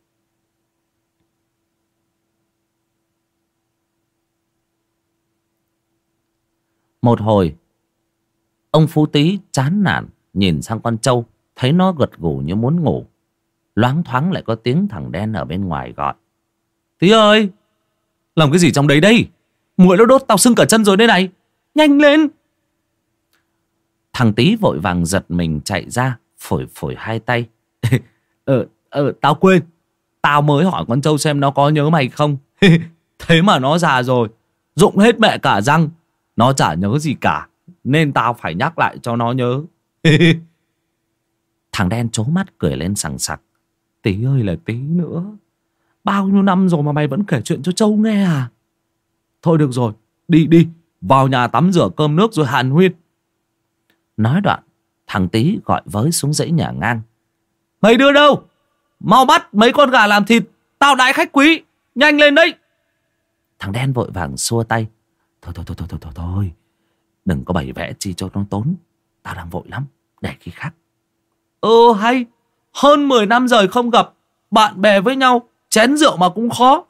Speaker 1: Một hồi Ông Phú Tý chán nản Nhìn sang con trâu Thấy nó gật gù như muốn ngủ Loáng thoáng lại có tiếng thằng đen ở bên ngoài gọi. Tí ơi Làm cái gì trong đấy đây? Muội nó đốt tao sưng cả chân rồi đây này. Nhanh lên. Thằng Tý vội vàng giật mình chạy ra Phổi phổi hai tay. Ờ, ờ, tao quên. Tao mới hỏi con trâu xem nó có nhớ mày không? Thế mà nó già rồi Dụng hết mẹ cả răng. Nó chả nhớ gì cả Nên tao phải nhắc lại cho nó nhớ. Thằng đen trố mắt cười lên sằng sặc. Tí ơi là tí nữa. Bao nhiêu năm rồi mà mày vẫn kể chuyện cho Châu nghe à? Thôi được rồi, Đi đi, Vào nhà tắm rửa cơm nước rồi hàn huyên. Nói đoạn, Thằng tí gọi với xuống dãy nhà ngang. Mày đưa đâu? Mau bắt mấy con gà làm thịt, Tao đãi khách quý, Nhanh lên đấy. Thằng đen vội vàng xua tay. Thôi thôi thôi thôi thôi thôi thôi, Đừng có bày vẽ chi cho nó tốn, Tao đang vội lắm, Để khi khác. Ừ hay hơn 10 năm rời không gặp, Bạn bè với nhau, Chén rượu mà cũng khó.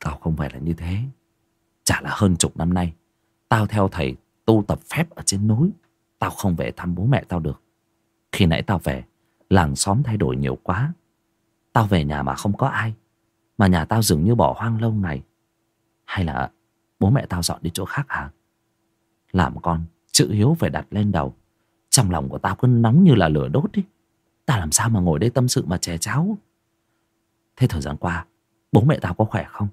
Speaker 1: Tao không phải là như thế. Chả là hơn chục năm nay, Tao theo thầy tu tập phép ở trên núi. Tao không về thăm bố mẹ tao được. Khi nãy tao về, Làng xóm thay đổi nhiều quá. Tao về nhà mà không có ai, Mà nhà tao dường như bỏ hoang lâu ngày. Hay là bố mẹ tao dọn đi chỗ khác hả? Làm con, chữ hiếu phải đặt lên đầu. Trong lòng của tao cứ nóng như là lửa đốt đi. Tao làm sao mà ngồi đây tâm sự mà chè cháo? Thế thời gian qua, Bố mẹ tao có khỏe không?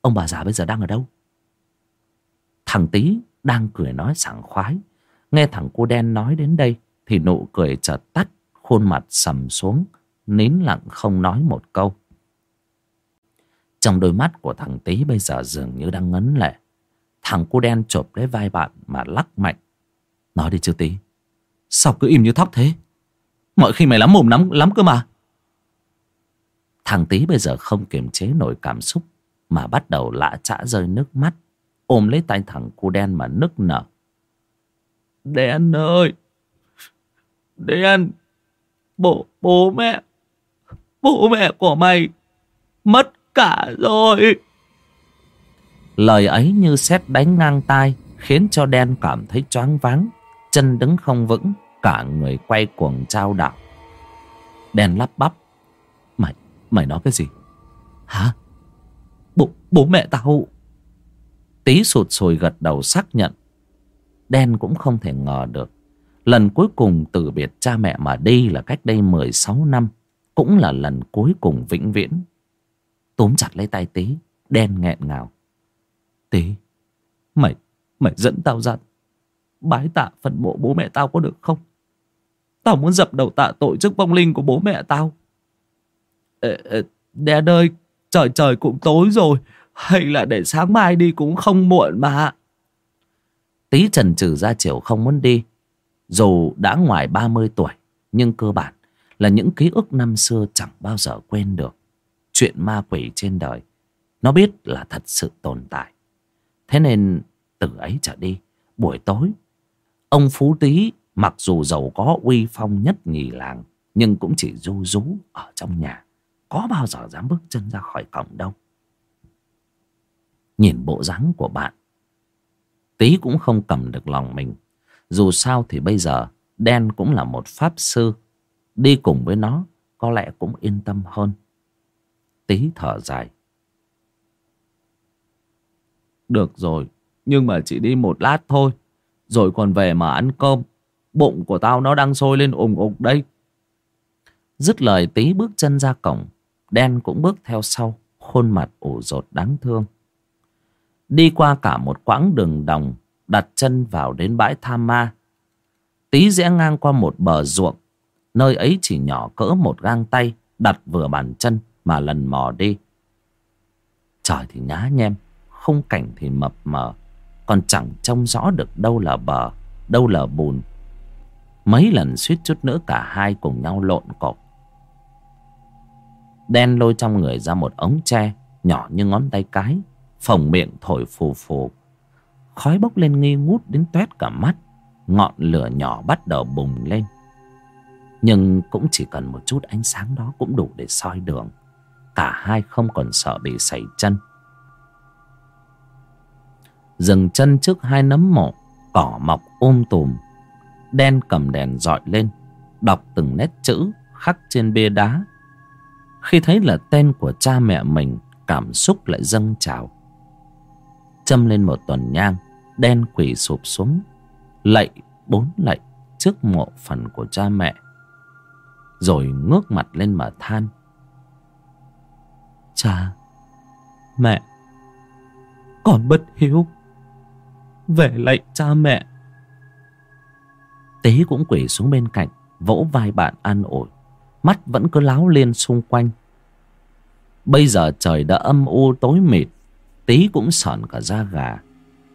Speaker 1: Ông bà già bây giờ đang ở đâu? Thằng Tý đang cười nói sảng khoái. Nghe thằng cô đen nói đến đây Thì nụ cười chợt tắt, Khuôn mặt sầm xuống, Nín lặng không nói một câu. Trong đôi mắt của thằng Tý bây giờ dường như đang ngấn lệ. Thằng cô đen chộp lấy vai bạn mà lắc mạnh. Nói đi chứ Tý. Sao cứ im như thóc thế? Mọi khi mày lắm mồm lắm, lắm cơ mà. Thằng Tý bây giờ không kiềm chế nổi cảm xúc Mà bắt đầu lã chã rơi nước mắt Ôm lấy tay thằng cu đen mà nức nở. Đen ơi! Đen! Bố, bố mẹ! Bố mẹ của mày Mất cả rồi! Lời ấy như sét đánh ngang tai Khiến cho đen cảm thấy choáng váng Chân đứng không vững Cả người quay cuồng trao đảo. Đen lắp bắp. Mày, mày nói cái gì? Hả? Bố, bố mẹ tao. Tí sụt sùi gật đầu xác nhận. Đen cũng không thể ngờ được. Lần cuối cùng từ biệt cha mẹ mà đi là cách đây 16 năm Cũng là lần cuối cùng vĩnh viễn. Túm chặt lấy tay tí Đen nghẹn ngào. Tí Mày Mày dẫn tao ra. Bái tạ phần mộ bố mẹ tao có được không? Tao muốn dập đầu tạ tội trước vong linh của bố mẹ tao. Đè đời, Trời trời cũng tối rồi. Hay là để sáng mai đi cũng không muộn mà. Tí trần trừ ra chiều không muốn đi. Dù đã ngoài 30 tuổi Nhưng cơ bản là những ký ức năm xưa chẳng bao giờ quên được. Chuyện ma quỷ trên đời Nó biết là thật sự tồn tại. Thế nên từ ấy trở đi Buổi tối Ông Phú Tý mặc dù giàu có uy phong nhất nhì làng, Nhưng cũng chỉ ru rú ở trong nhà. Có bao giờ dám bước chân ra khỏi cổng đâu. Nhìn bộ dáng của bạn, Tí cũng không cầm được lòng mình. Dù sao thì bây giờ, Đen cũng là một pháp sư. Đi cùng với nó, Có lẽ cũng yên tâm hơn. Tí thở dài. Được rồi, Nhưng mà chỉ đi một lát thôi. Rồi còn về mà ăn cơm. Bụng của tao nó đang sôi lên ủng ục đây Dứt lời tí bước chân ra cổng, Đen cũng bước theo sau, Khuôn mặt ủ rột đáng thương. Đi qua cả một quãng đường đồng, Đặt chân vào đến bãi tham ma. Tí rẽ ngang qua một bờ ruộng, Nơi ấy chỉ nhỏ cỡ một gang tay, Đặt vừa bàn chân mà lần mò đi. Trời thì nhá nhem không cảnh thì mập mờ, Còn chẳng trông rõ được đâu là bờ, Đâu là bùn. Mấy lần suýt chút nữa cả hai cùng nhau lộn cộp. Đen lôi trong người ra một ống tre, Nhỏ như ngón tay cái, phồng miệng thổi phù phù. Khói bốc lên nghi ngút đến toét cả mắt, ngọn lửa nhỏ bắt đầu bùng lên. Nhưng cũng chỉ cần một chút ánh sáng đó cũng đủ để soi đường. Cả hai không còn sợ bị sẩy chân. Dừng chân trước hai nấm mộ, cỏ mọc ôm tùm đen cầm đèn dọi lên, đọc từng nét chữ khắc trên bia đá. Khi thấy là tên của cha mẹ mình, cảm xúc lại dâng trào. Châm lên một tuần nhang, đen quỳ sụp xuống, lạy bốn lạy trước mộ phần của cha mẹ, rồi ngước mặt lên mà than. Cha, mẹ còn bất hiếu, về lạy cha mẹ tế cũng quỷ xuống bên cạnh, vỗ vai bạn an ủi. Mắt vẫn cứ láo liên xung quanh. Bây giờ trời đã âm u tối mịt, tí cũng sởn cả da gà,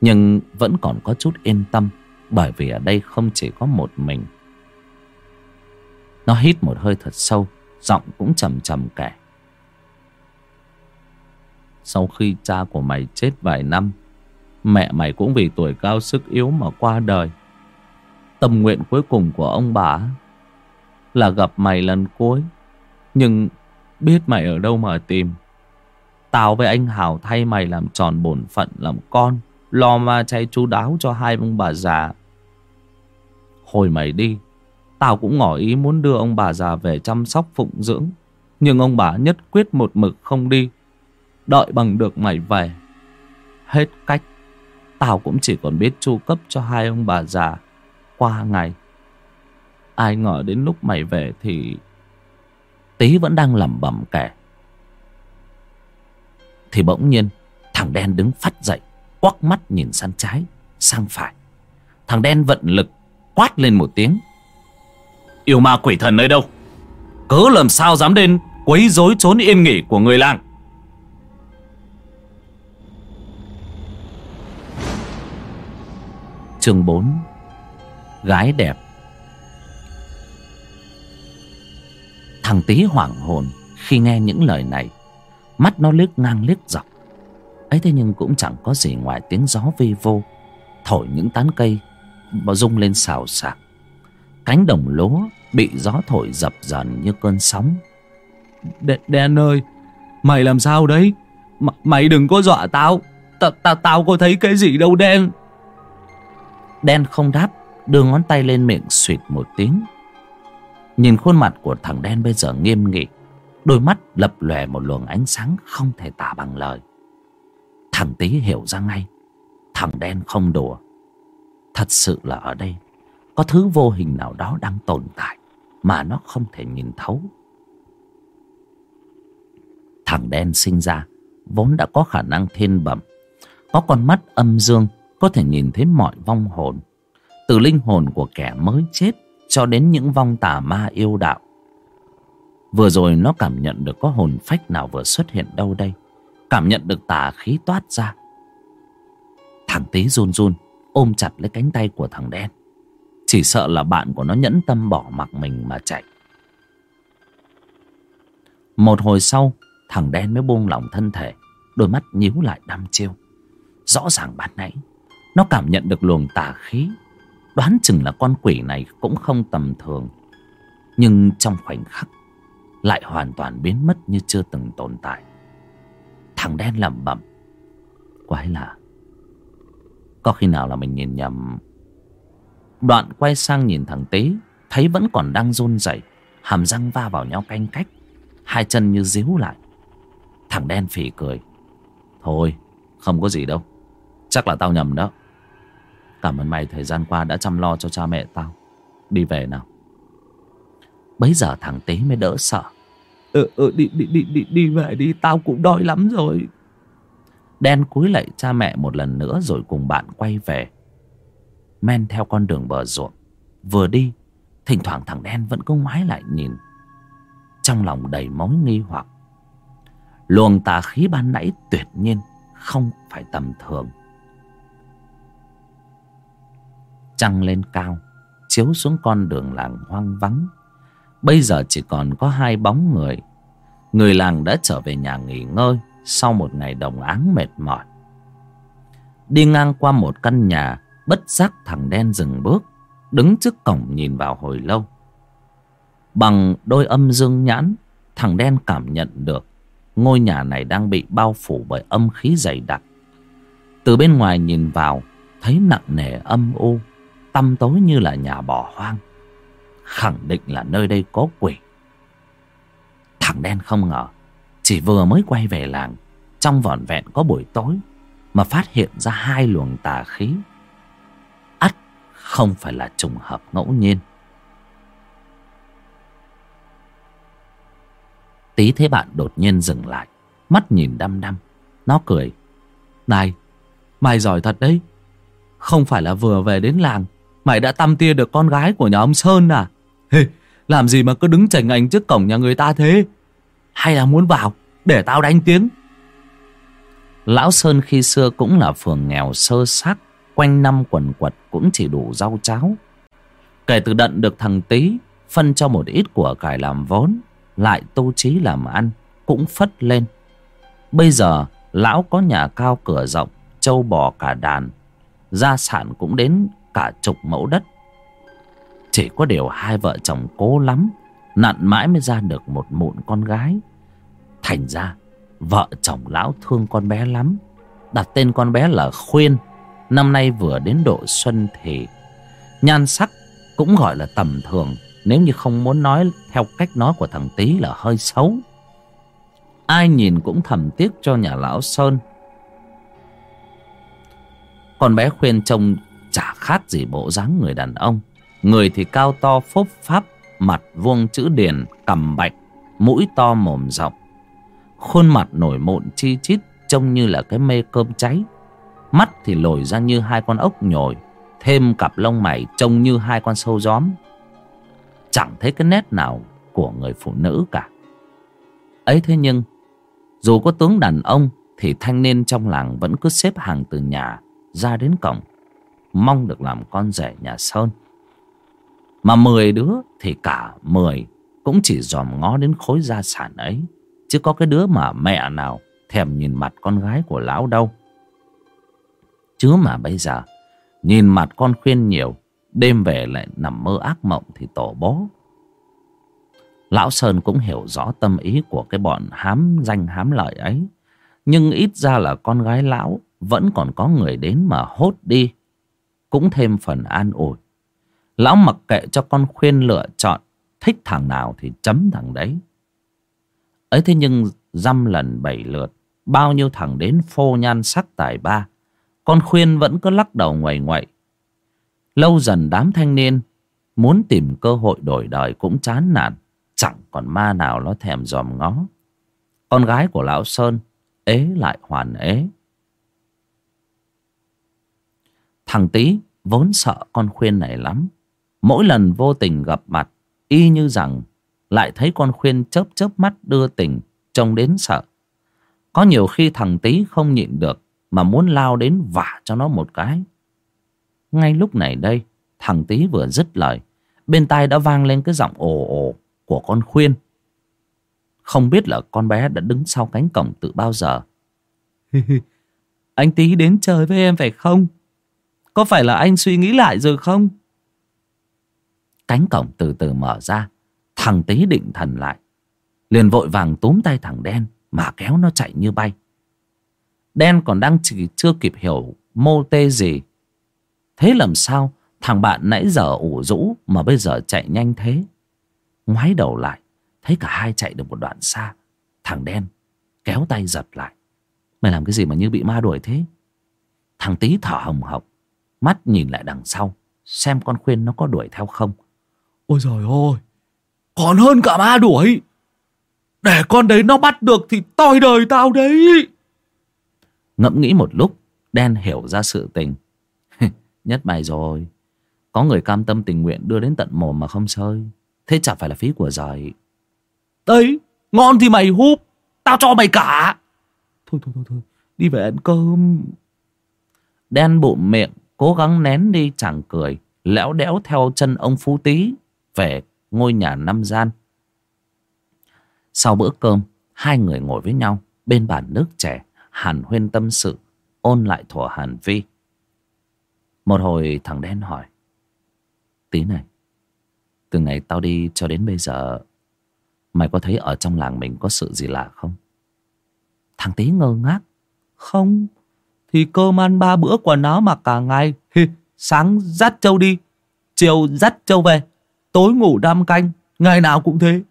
Speaker 1: nhưng vẫn còn có chút yên tâm, bởi vì ở đây không chỉ có một mình. Nó hít một hơi thật sâu, giọng cũng trầm trầm kể. Sau khi cha của mày chết vài năm, mẹ mày cũng vì tuổi cao sức yếu mà qua đời tâm nguyện cuối cùng của ông bà là gặp mày lần cuối. Nhưng biết mày ở đâu mà tìm. Tao với anh Hào thay mày làm tròn bổn phận, làm con, Lo ma chay chú đáo cho hai ông bà già. Hồi mày đi, Tao cũng ngỏ ý muốn đưa ông bà già về chăm sóc phụng dưỡng. Nhưng ông bà nhất quyết một mực không đi, Đợi bằng được mày về. Hết cách, Tao cũng chỉ còn biết chu cấp cho hai ông bà già. Qua ngày. Ai ngờ đến lúc mày về thì Tí vẫn đang lẩm bẩm kể. Thì bỗng nhiên, Thằng đen đứng phát dậy, Quắc mắt nhìn sang trái, Sang phải. Thằng đen vận lực, Quát lên một tiếng. Yêu ma quỷ thần nơi đâu? Cớ làm sao dám đến Quấy rối trốn yên nghỉ của người làng? Chương 4 Gái đẹp. Thằng tí hoảng hồn khi nghe những lời này Mắt nó liếc ngang liếc dọc. Ấy thế nhưng cũng chẳng có gì ngoài tiếng gió vi vô Thổi những tán cây Mà rung lên xào xạc. Cánh đồng lúa bị gió thổi dập dần như cơn sóng. Đ Đen ơi Mày làm sao đấy? M Mày đừng có dọa tao. Tao ta, tao có thấy cái gì đâu đen. Đen không đáp Đưa ngón tay lên miệng suyệt một tiếng. Nhìn khuôn mặt của thằng đen bây giờ nghiêm nghị, Đôi mắt lập lòe một luồng ánh sáng không thể tả bằng lời. Thằng tí hiểu ra ngay, Thằng đen không đùa. Thật sự là ở đây, Có thứ vô hình nào đó đang tồn tại Mà nó không thể nhìn thấu. Thằng đen sinh ra Vốn đã có khả năng thiên bẩm, Có con mắt âm dương, Có thể nhìn thấy mọi vong hồn từ linh hồn của kẻ mới chết Cho đến những vong tà ma yêu đạo. Vừa rồi nó cảm nhận được có hồn phách nào vừa xuất hiện đâu đây. Cảm nhận được tà khí toát ra. Thằng tí run run, Ôm chặt lấy cánh tay của thằng đen. Chỉ sợ là bạn của nó nhẫn tâm bỏ mặc mình mà chạy. Một hồi sau, Thằng đen mới buông lỏng thân thể, Đôi mắt nhíu lại đăm chiêu. Rõ ràng ban nãy, Nó cảm nhận được luồng tà khí Đoán chừng là con quỷ này cũng không tầm thường. Nhưng trong khoảnh khắc, Lại hoàn toàn biến mất như chưa từng tồn tại. Thằng đen lẩm bẩm. Quái lạ. Có khi nào là mình nhìn nhầm? Đoạn quay sang nhìn thằng tý, Thấy vẫn còn đang run rẩy, Hàm răng va vào nhau canh cách, Hai chân như díu lại. Thằng đen phì cười. Thôi, không có gì đâu. Chắc là tao nhầm đó. Cảm ơn mày thời gian qua đã chăm lo cho cha mẹ tao. Đi về nào. Bấy giờ thằng Tế mới đỡ sợ. Ừ, ừ đi, đi, đi, đi, đi về đi Tao cũng đói lắm rồi. Đen cúi lạy cha mẹ một lần nữa Rồi cùng bạn quay về. Men theo con đường bờ ruộng. Vừa đi Thỉnh thoảng thằng đen vẫn cứ ngoái lại nhìn. Trong lòng đầy mối nghi hoặc. Luồng tà khí ban nãy tuyệt nhiên Không phải tầm thường Trăng lên cao, Chiếu xuống con đường làng hoang vắng. Bây giờ chỉ còn có hai bóng người. Người làng đã trở về nhà nghỉ ngơi Sau một ngày đồng áng mệt mỏi. Đi ngang qua một căn nhà, Bất giác thằng đen dừng bước, Đứng trước cổng nhìn vào hồi lâu. Bằng đôi âm dương nhãn, Thằng đen cảm nhận được Ngôi nhà này đang bị bao phủ bởi âm khí dày đặc. Từ bên ngoài nhìn vào, Thấy nặng nề âm u. Tăm tối như là nhà bỏ hoang. Khẳng định là nơi đây có quỷ. Thằng đen không ngờ, chỉ vừa mới quay về làng, trong vỏn vẹn có buổi tối, mà phát hiện ra hai luồng tà khí. Ắt không phải là trùng hợp ngẫu nhiên. Tí thấy bạn đột nhiên dừng lại, mắt nhìn đăm đăm. Nó cười. Này, mày giỏi thật đấy. Không phải là vừa về đến làng mày đã tăm tia được con gái của nhà ông sơn à Hey, làm gì mà cứ đứng chảnh ảnh trước cổng nhà người ta thế? Hay là muốn vào để tao đánh tiếng? Lão Sơn khi xưa cũng là phường nghèo sơ xác, quanh năm quần quật cũng chỉ đủ rau cháo. Kể từ đận được thằng Tý phân cho một ít của cải làm vốn, lại tu trí làm ăn, cũng phất lên. Bây giờ lão có nhà cao cửa rộng, trâu bò cả đàn, gia sản cũng đến cả chục mẫu đất. Chỉ có điều hai vợ chồng cố lắm, Nặn mãi mới ra được một mụn con gái. Thành ra, Vợ chồng lão thương con bé lắm. Đặt tên con bé là Khuyên, Năm nay vừa đến độ xuân thì. Nhan sắc cũng gọi là tầm thường, Nếu như không muốn nói theo cách nói của thằng Tý là hơi xấu. Ai nhìn cũng thầm tiếc cho nhà lão Sơn. Con bé khuyên trông chả khác gì bộ dáng người đàn ông. Người thì cao to, phốp pháp, Mặt vuông chữ điền, cằm bạch, Mũi to mồm rộng. Khuôn mặt nổi mụn chi chít, Trông như là cái mê cơm cháy. Mắt thì lồi ra như hai con ốc nhồi, Thêm cặp lông mày trông như hai con sâu gióm. Chẳng thấy cái nét nào của người phụ nữ cả. Ấy thế nhưng, Dù có tướng đàn ông Thì thanh niên trong làng vẫn cứ xếp hàng từ nhà Ra đến cổng. Mong được làm con rể nhà Sơn. Mà mười đứa thì cả mười Cũng chỉ dòm ngó đến khối gia sản ấy, Chứ có cái đứa mà mẹ nào Thèm nhìn mặt con gái của lão đâu. Chứ mà bây giờ, Nhìn mặt con khuyên nhiều, Đêm về lại nằm mơ ác mộng Thì tổ bố. Lão Sơn cũng hiểu rõ tâm ý Của cái bọn hám danh hám lợi ấy, Nhưng ít ra là con gái lão Vẫn còn có người đến mà hốt đi. Cũng thêm phần an ủi. Lão mặc kệ cho con khuyên lựa chọn Thích thằng nào thì chấm thằng đấy. Ấy thế nhưng dăm lần bảy lượt, Bao nhiêu thằng đến phô nhan sắc tài ba, Con khuyên vẫn cứ lắc đầu ngoầy ngoậy. Lâu dần đám thanh niên Muốn tìm cơ hội đổi đời cũng chán nản, Chẳng còn ma nào nó thèm dòm ngó. Con gái của Lão Sơn Ế lại hoàn ế. Thằng Tý vốn sợ con khuyên này lắm. Mỗi lần vô tình gặp mặt Y như rằng Lại thấy con khuyên chớp chớp mắt đưa tình Trông đến sợ. Có nhiều khi thằng Tý không nhịn được Mà muốn lao đến vả cho nó một cái. Ngay lúc này đây Thằng Tý vừa dứt lời Bên tai đã vang lên cái giọng ồ ồ Của con khuyên. Không biết là con bé đã đứng sau cánh cổng từ bao giờ. Anh Tý đến chơi với em phải không có phải là anh suy nghĩ lại rồi không? Cánh cổng từ từ mở ra. Thằng Tý định thần lại. Liền vội vàng túm tay thằng đen Mà kéo nó chạy như bay. Đen còn đang chỉ chưa kịp hiểu mô tê gì. Thế làm sao Thằng bạn nãy giờ ủ rũ Mà bây giờ chạy nhanh thế? Ngoái đầu lại, Thấy cả hai chạy được một đoạn xa. Thằng đen kéo tay giật lại. Mày làm cái gì mà như bị ma đuổi thế? Thằng tí thở hồng hộc. Mắt nhìn lại đằng sau Xem con khuyên nó có đuổi theo không.
Speaker 3: Ôi trời ơi Còn hơn cả ma đuổi. Để con đấy nó bắt được Thì toi đời tao đấy.
Speaker 1: Ngẫm nghĩ một lúc Đen hiểu ra sự tình. Nhất mày rồi Có người cam tâm tình nguyện đưa đến tận mồm mà không sơi. Thế chẳng phải là phí của giời.
Speaker 3: Đấy Ngon thì mày húp Tao cho mày cả. Thôi thôi thôi thôi Đi về ăn cơm.
Speaker 1: Đen bụng miệng Cố gắng nén đi chẳng cười, Lẽo đẽo theo chân ông Phú Tý Về ngôi nhà năm gian Sau bữa cơm, Hai người ngồi với nhau Bên bàn nước chè, Hàn huyên tâm sự, Ôn lại thuở Hàn Vi Một hồi thằng đen hỏi, Tí này, Từ ngày tao đi cho đến bây giờ, Mày có thấy ở trong làng mình có sự gì lạ không? Thằng tí ngơ ngác,
Speaker 3: Không thì cơm ăn ba bữa quần áo mặc cả ngày Sáng dắt trâu đi Chiều dắt trâu về Tối ngủ đam canh Ngày nào cũng thế.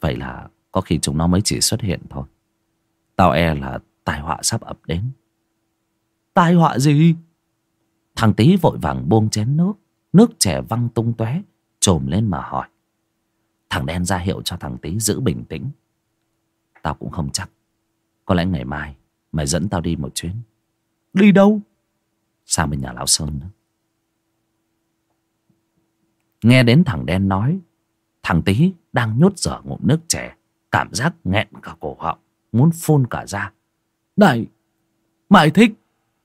Speaker 1: Vậy là có khi chúng nó mới chỉ xuất hiện thôi. Tao e là tai họa sắp ập đến.
Speaker 3: Tai họa gì?
Speaker 1: Thằng tí vội vàng buông chén nước Nước chè văng tung tóe Trồm lên mà hỏi. Thằng đen ra hiệu cho thằng tí giữ bình tĩnh. Tao cũng không chắc Có lẽ ngày mai Mày dẫn tao đi một chuyến.
Speaker 3: Đi đâu?
Speaker 1: Sang bên nhà Lão Sơn đó. Nghe đến thằng đen nói Thằng tí đang nhốt dở ngụm nước chè Cảm giác nghẹn cả cổ họng Muốn phun cả ra
Speaker 3: Này Mày thích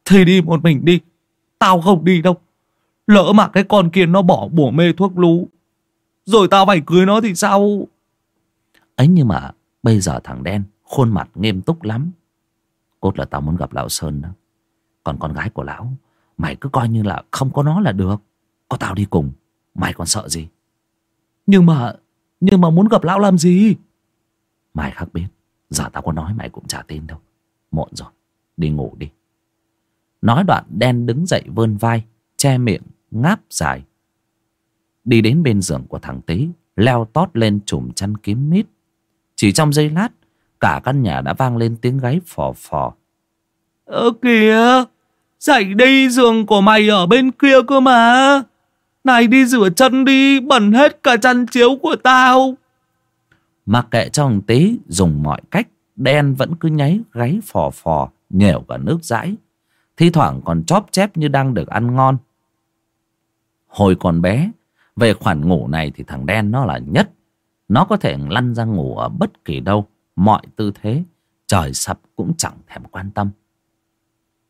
Speaker 3: Thì đi một mình đi Tao không đi đâu. Lỡ mà cái con kia nó bỏ bùa mê thuốc lú Rồi tao phải cưới nó thì sao?
Speaker 1: Ấy nhưng mà Bây giờ thằng đen khuôn mặt nghiêm túc lắm Cốt là tao muốn gặp lão Sơn đó. Còn con gái của lão, Mày cứ coi như là không có nó là được. Có tao đi cùng, Mày còn sợ gì?
Speaker 3: Nhưng mà Nhưng mà muốn gặp lão làm gì?
Speaker 1: Mày khác biết. Giờ tao có nói mày cũng chả tin đâu. Muộn rồi, Đi ngủ đi. Nói đoạn đen đứng dậy vươn vai, Che miệng, ngáp dài. Đi đến bên giường của thằng Tý, Leo tót lên chùm chăn kiếm mít. Chỉ trong giây lát Cả căn nhà đã vang lên tiếng gáy phò phò.
Speaker 3: Ơ kìa Dậy đi giường của mày ở bên kia cơ mà. Này đi rửa chân đi Bẩn hết cả chăn chiếu của tao.
Speaker 1: Mặc kệ cho thằng tí dùng mọi cách Đen vẫn cứ nháy gáy phò phò Nhểu cả nước dãi. Thi thoảng còn chóp chép như đang được ăn ngon. Hồi còn bé Về khoản ngủ này thì thằng đen nó là nhất. Nó có thể lăn ra ngủ ở bất kỳ đâu Mọi tư thế, Trời sập cũng chẳng thèm quan tâm.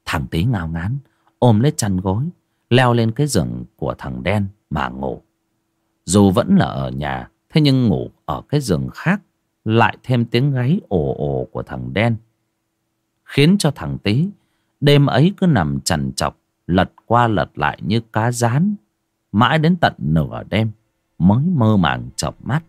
Speaker 1: Thằng tí ngao ngán, Ôm lấy chăn gối, Leo lên cái giường của thằng đen mà ngủ. Dù vẫn là ở nhà, Thế nhưng ngủ ở cái giường khác Lại thêm tiếng gáy ồ ồ của thằng đen. Khiến cho thằng tí Đêm ấy cứ nằm chằn chọc Lật qua lật lại như cá rán, Mãi đến tận nửa đêm Mới mơ màng chợp mắt.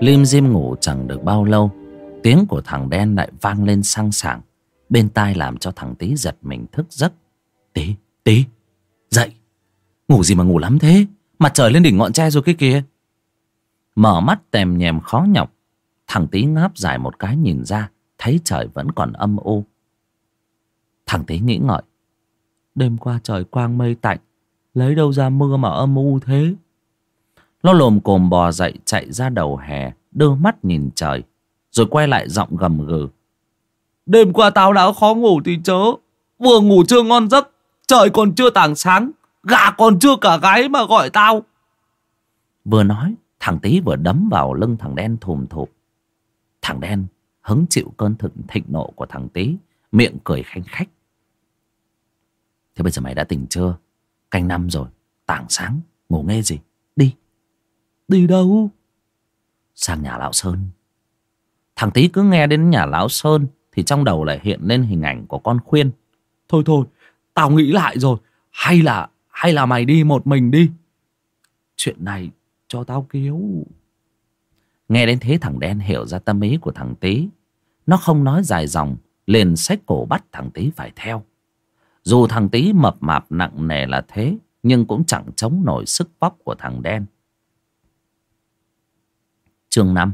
Speaker 1: Lim dim ngủ chẳng được bao lâu Tiếng của thằng đen lại vang lên sang sảng. Bên tai làm cho thằng tí giật mình thức giấc. Tí, tí, dậy! Ngủ gì mà ngủ lắm thế? Mặt trời lên đỉnh ngọn tre rồi kia. Kìa Mở mắt tèm nhèm khó nhọc Thằng tí ngáp dài một cái nhìn ra Thấy trời vẫn còn âm u. Thằng tí nghĩ ngợi Đêm qua trời quang mây tạnh Lấy đâu ra mưa mà âm u thế? Nó lồm cồm bò dậy chạy ra đầu hè Đưa mắt nhìn trời Rồi quay lại giọng gầm gừ.
Speaker 3: Đêm qua tao đã khó ngủ thì chớ. Vừa ngủ chưa ngon giấc Trời còn chưa tảng sáng Gà còn chưa cả gái mà gọi tao.
Speaker 1: Vừa nói Thằng tí vừa đấm vào lưng thằng đen thùm thụp. Thằng đen hứng chịu cơn thịnh, thịnh nộ của thằng tí Miệng cười khanh khách. Thế bây giờ mày đã tỉnh chưa? Canh năm rồi Tảng sáng ngủ nghe gì? Đi
Speaker 3: đâu?
Speaker 1: Sang nhà lão Sơn. Thằng tí cứ nghe đến nhà lão Sơn Thì trong đầu lại hiện lên hình ảnh của con khuyên.
Speaker 3: Thôi thôi, Tao nghĩ lại rồi. Hay là Hay là mày đi một mình đi. Chuyện này cho tao kiếu
Speaker 1: Nghe đến thế thằng đen hiểu ra tâm ý của thằng tí Nó không nói dài dòng, Liền xách cổ bắt thằng tí phải theo. Dù thằng tí mập mạp nặng nề là thế, Nhưng cũng chẳng chống nổi sức vóc của thằng đen. Chương 5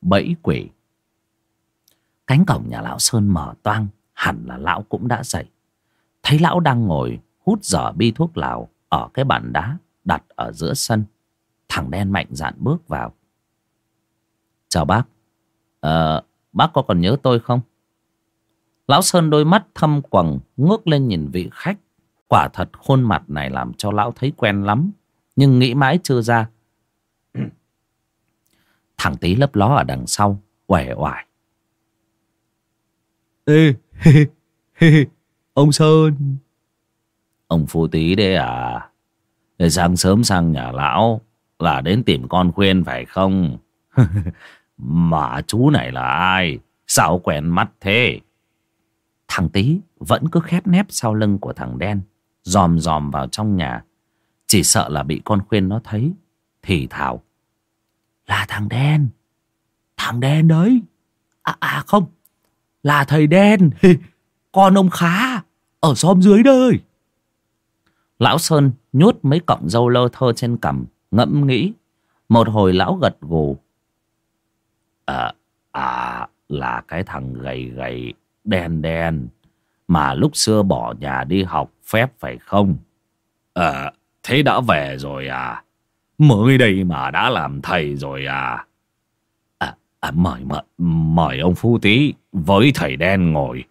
Speaker 1: Bẫy quỷ. Cánh cổng nhà lão Sơn mở toang, Hẳn là lão cũng đã dậy. Thấy lão đang ngồi, hút dở bi thuốc lào Ở cái bàn đá đặt ở giữa sân. Thằng đen mạnh dạn bước vào. Chào bác. Ờ bác có còn nhớ tôi không? Lão Sơn đôi mắt thâm quầng Ngước lên nhìn vị khách. Quả thật khuôn mặt này làm cho lão thấy quen lắm, Nhưng nghĩ mãi chưa ra Thằng tí lấp ló ở đằng sau Quẻ oải.
Speaker 3: Ê Ông Sơn.
Speaker 2: Ông phu tí đấy à? Để sáng sớm sang nhà lão Là đến tìm con khuyên phải không? Mà chú này là ai? Sao quen mắt thế?
Speaker 1: Thằng tí vẫn cứ khép nép sau lưng của thằng đen Dòm dòm vào trong nhà. Chỉ sợ là bị con khuyên nó thấy Thì thảo là thằng đen.
Speaker 3: Thằng đen đấy. À, à không. Là thầy đen. Con ông khá. Ở xóm dưới đây
Speaker 1: Lão Sơn nhốt mấy cọng dâu lơ thơ trên cằm Ngẫm nghĩ. Một hồi lão gật gù.
Speaker 2: À, à là cái thằng gầy gầy đen đen mà lúc xưa bỏ nhà đi học phép phải không? Ờ, thế đã về rồi à? Mới đây mà đã làm thầy rồi à? À, à mời, mời, mời ông Phu Tý với thầy đen ngồi.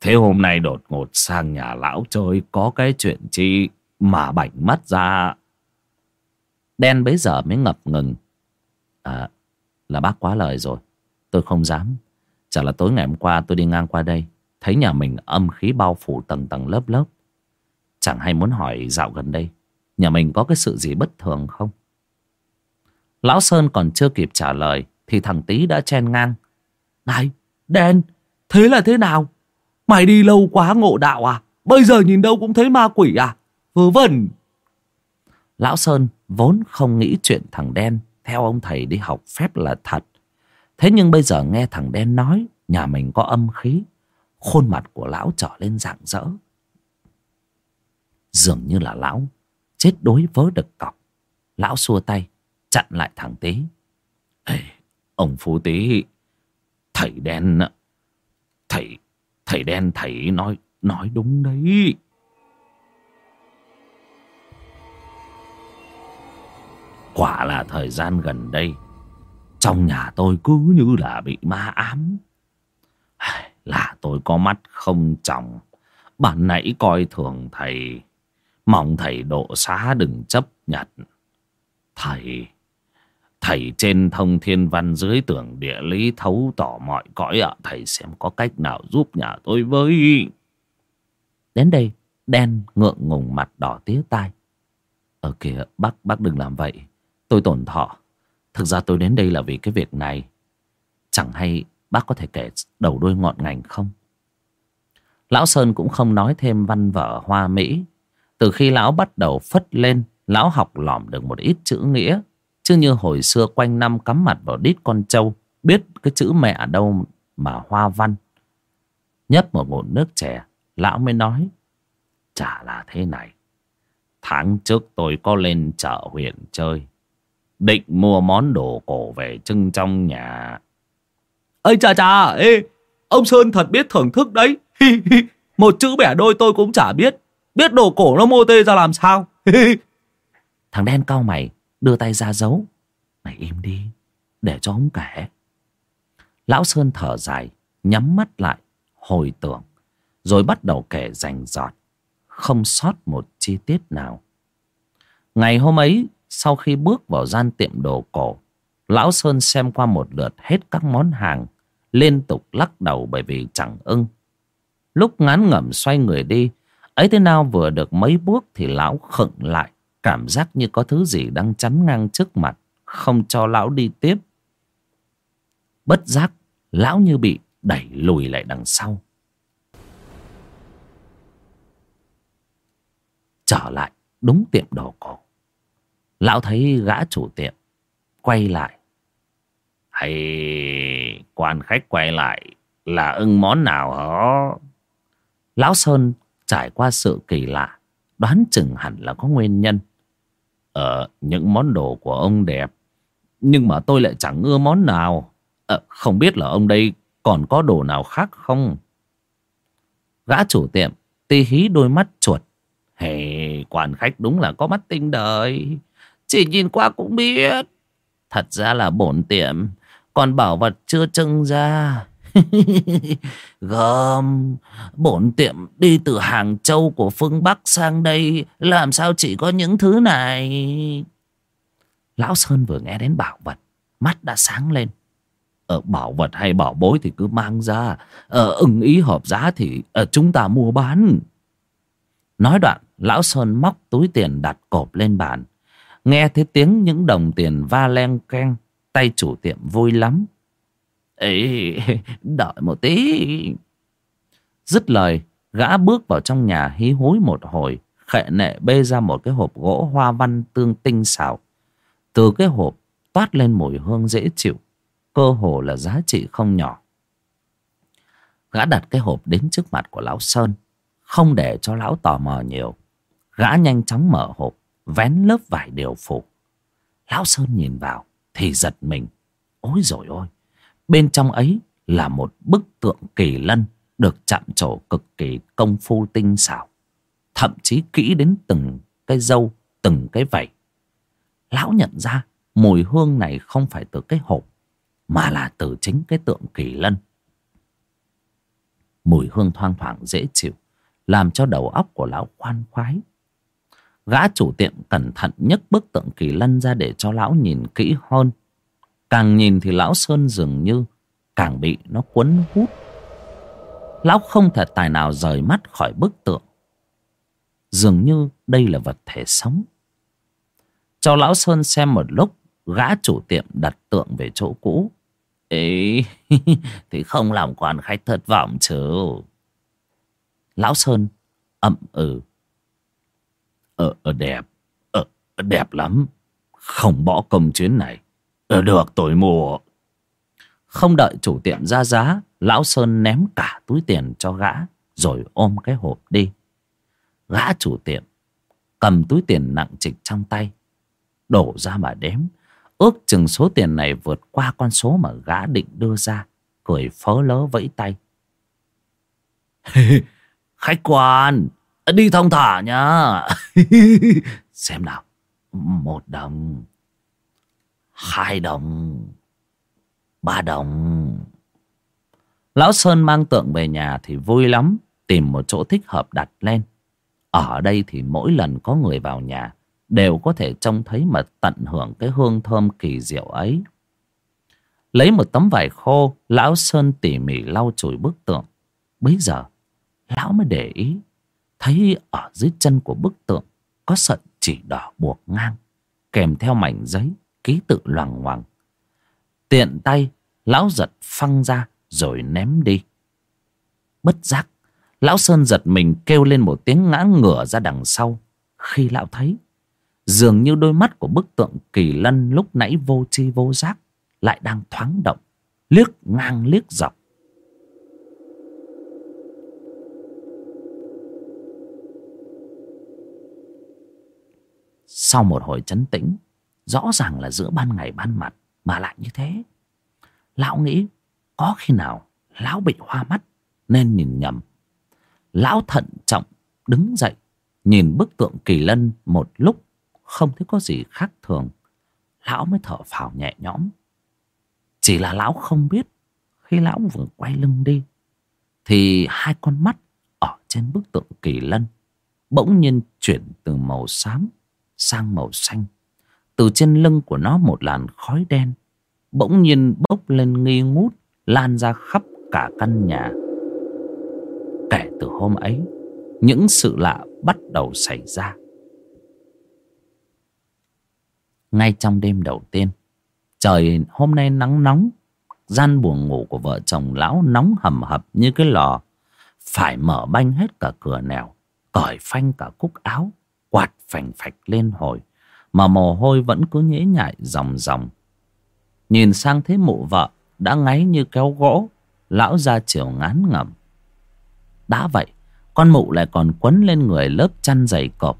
Speaker 2: Thế hôm nay đột ngột sang nhà lão chơi có cái chuyện chi mà bảnh mắt ra.
Speaker 1: Đen bấy giờ mới ngập ngừng. À, là bác quá lời rồi. Tôi không dám. Chả là tối ngày hôm qua tôi đi ngang qua đây. Thấy nhà mình âm khí bao phủ tầng tầng lớp lớp. Chẳng hay muốn hỏi dạo gần đây. Nhà mình có cái sự gì bất thường không? Lão Sơn còn chưa kịp trả lời. Thì thằng Tý đã chen ngang.
Speaker 3: Này, đen, thế là thế nào? Mày đi lâu quá ngộ đạo à? Bây giờ nhìn đâu cũng thấy ma quỷ à Vớ vẩn
Speaker 1: Lão Sơn vốn không nghĩ chuyện thằng đen Theo ông thầy đi học phép là thật Thế nhưng bây giờ nghe thằng đen nói Nhà mình có âm khí Khuôn mặt của lão trở lên rạng rỡ Dường như là lão Chết đối vớ đực cọc Lão xua tay Chặn lại thằng tý.
Speaker 2: Ê, Ông Phú tý Thầy đen Thầy Thầy đen thầy nói Nói đúng đấy. Quả là thời gian gần đây Trong nhà tôi cứ như là bị ma ám. Là tôi có mắt không trọng bạn nãy coi thường thầy Mong thầy độ xá đừng chấp nhận. Thầy Thầy trên thông thiên văn dưới tưởng địa lý thấu tỏ mọi cõi ạ. Thầy xem có cách nào giúp nhà tôi với.
Speaker 1: Đến đây, Đen ngượng ngùng mặt đỏ tía tai. Ở kìa, bác bác đừng làm vậy. Tôi tổn thọ. Thực ra tôi đến đây là vì cái việc này. Chẳng hay bác có thể kể đầu đuôi ngọn ngành không? Lão Sơn cũng không nói thêm văn vở hoa mỹ. Từ khi lão bắt đầu phất lên Lão học lỏm được một ít chữ nghĩa. Chứ như hồi xưa quanh năm cắm mặt vào đít con trâu Biết cái chữ mẹ đâu mà hoa văn. Nhấp một ngụm nước chè Lão mới nói Chả là thế này. Tháng trước tôi có lên chợ huyện chơi Định mua món đồ cổ về trưng trong nhà.
Speaker 3: Ây chà chà ê, Ông Sơn thật biết thưởng thức đấy. Một chữ bẻ đôi tôi cũng chả biết. Biết đồ cổ nó mô tê ra làm sao?
Speaker 1: Thằng đen cau mày, Đưa tay ra giấu. Mày im đi, Để cho ông kể. Lão Sơn thở dài, Nhắm mắt lại, Hồi tưởng, Rồi bắt đầu kể rành rọt, Không sót một chi tiết nào. Ngày hôm ấy, Sau khi bước vào gian tiệm đồ cổ, Lão Sơn xem qua một lượt hết các món hàng, Liên tục lắc đầu bởi vì chẳng ưng. Lúc ngán ngẩm xoay người đi Ấy thế nào vừa được mấy bước Thì lão khựng lại, Cảm giác như có thứ gì đang chắn ngang trước mặt, Không cho lão đi tiếp. Bất giác, Lão như bị đẩy lùi lại đằng sau. Trở lại đúng tiệm đồ cổ. Lão thấy gã chủ tiệm Quay lại.
Speaker 2: Hay, quan khách quay lại Là ưng món nào hả?
Speaker 1: Lão Sơn trải qua sự kỳ lạ Đoán chừng hẳn là có nguyên nhân
Speaker 2: Ờ những món đồ của ông đẹp. Nhưng mà tôi lại chẳng ưa món nào. Ờ, Không biết là ông đây còn có đồ nào khác không?
Speaker 1: Gã chủ tiệm tê hí đôi mắt chuột.
Speaker 2: Hey, quản khách đúng là có mắt tinh đời. Chỉ nhìn qua cũng biết.
Speaker 1: Thật ra là bổn tiệm Còn bảo vật chưa trưng ra. Gom, Bổn tiệm đi từ Hàng Châu của phương Bắc sang đây, Làm sao chỉ có những thứ này? Lão Sơn vừa nghe đến bảo vật, Mắt đã sáng lên.
Speaker 2: Ở bảo vật hay bảo bối thì cứ mang ra. Ở ưng ý hợp giá thì ở chúng ta mua bán.
Speaker 1: Nói đoạn, lão sơn móc túi tiền đặt cộp lên bàn. Nghe thấy tiếng những đồng tiền va len keng, tay chủ tiệm vui lắm.
Speaker 2: Ê, đợi một tí.
Speaker 1: Dứt lời gã bước vào trong nhà hí hối một hồi khệ nệ bê ra một cái hộp gỗ hoa văn tương tinh xảo. Từ cái hộp toát lên mùi hương dễ chịu cơ hồ là giá trị không nhỏ. Gã đặt cái hộp đến trước mặt của lão sơn không để cho lão tò mò nhiều. Gã nhanh chóng mở hộp vén lớp vải điều phủ lão sơn nhìn vào thì giật mình. Ôi rồi ôi bên trong ấy là một bức tượng kỳ lân được chạm trổ cực kỳ công phu tinh xảo, thậm chí kỹ đến từng cái dâu từng cái vảy. Lão nhận ra mùi hương này không phải từ cái hộp, mà là từ chính cái tượng kỳ lân. Mùi hương thoang thoảng dễ chịu, làm cho đầu óc của lão khoan khoái. Gã chủ tiệm cẩn thận nhấc bức tượng kỳ lân ra để cho lão nhìn kỹ hơn càng nhìn thì lão sơn dường như càng bị nó cuốn hút. Lão không thể tài nào rời mắt khỏi bức tượng. Dường như đây là vật thể sống. Cho lão sơn xem một lúc gã chủ tiệm đặt tượng về chỗ cũ. Ấy thì không làm quan khách thất vọng chứ. Lão sơn
Speaker 2: ậm ừ. Ờ, ờ đẹp. Ờ, đẹp lắm. Không bỏ công chuyến này được tôi mua
Speaker 1: không đợi chủ tiệm ra giá lão sơn ném cả túi tiền cho gã rồi ôm cái hộp đi. Gã chủ tiệm cầm túi tiền nặng trịch trong tay đổ ra mà đếm. Ước chừng số tiền này vượt qua con số mà gã định đưa ra cười phớ lớ vẫy tay.
Speaker 2: Khách quan đi thông thả nhá.
Speaker 1: Xem nào một đồng hai đồng. Ba đồng. Lão sơn mang tượng về nhà thì vui lắm, tìm một chỗ thích hợp đặt lên. Ở đây thì mỗi lần có người vào nhà đều có thể trông thấy mà tận hưởng cái hương thơm kỳ diệu ấy. Lấy một tấm vải khô, lão sơn tỉ mỉ lau chùi bức tượng. Bấy giờ, lão mới để ý, thấy ở dưới chân của bức tượng có sợi chỉ đỏ buộc ngang, kèm theo mảnh giấy ký tự loằng ngoằng tiện tay, lão giật phăng ra rồi ném đi. Bất giác, lão sơn giật mình kêu lên một tiếng ngã ngửa ra đằng sau. Khi lão thấy, dường như đôi mắt của bức tượng kỳ lân lúc nãy vô chi vô giác lại đang thoáng động, liếc ngang liếc dọc. Sau một hồi chấn tĩnh rõ ràng là giữa ban ngày ban mặt mà lại như thế. Lão nghĩ có khi nào lão bị hoa mắt nên nhìn nhầm. Lão thận trọng đứng dậy, nhìn bức tượng kỳ lân một lúc, không thấy có gì khác thường. Lão mới thở phào nhẹ nhõm. Chỉ là lão không biết, khi lão vừa quay lưng đi, thì hai con mắt ở trên bức tượng kỳ lân bỗng nhiên chuyển từ màu xám sang màu xanh từ trên lưng của nó một làn khói đen, bỗng nhiên bốc lên nghi ngút, lan ra khắp cả căn nhà. Kể từ hôm ấy, những sự lạ bắt đầu xảy ra. Ngay trong đêm đầu tiên, trời hôm nay nắng nóng, gian buồng ngủ của vợ chồng lão nóng hầm hập như cái lò, phải mở banh hết cả cửa nẻo, cởi phanh cả cúc áo, quạt phành phạch lên hồi mà mồ hôi vẫn cứ nhễ nhại ròng ròng. Nhìn sang thế mụ vợ đã ngáy như kéo gỗ, lão ra chiều ngán ngẩm. Đã vậy, con mụ lại còn quấn lên người lớp chăn dày cộp,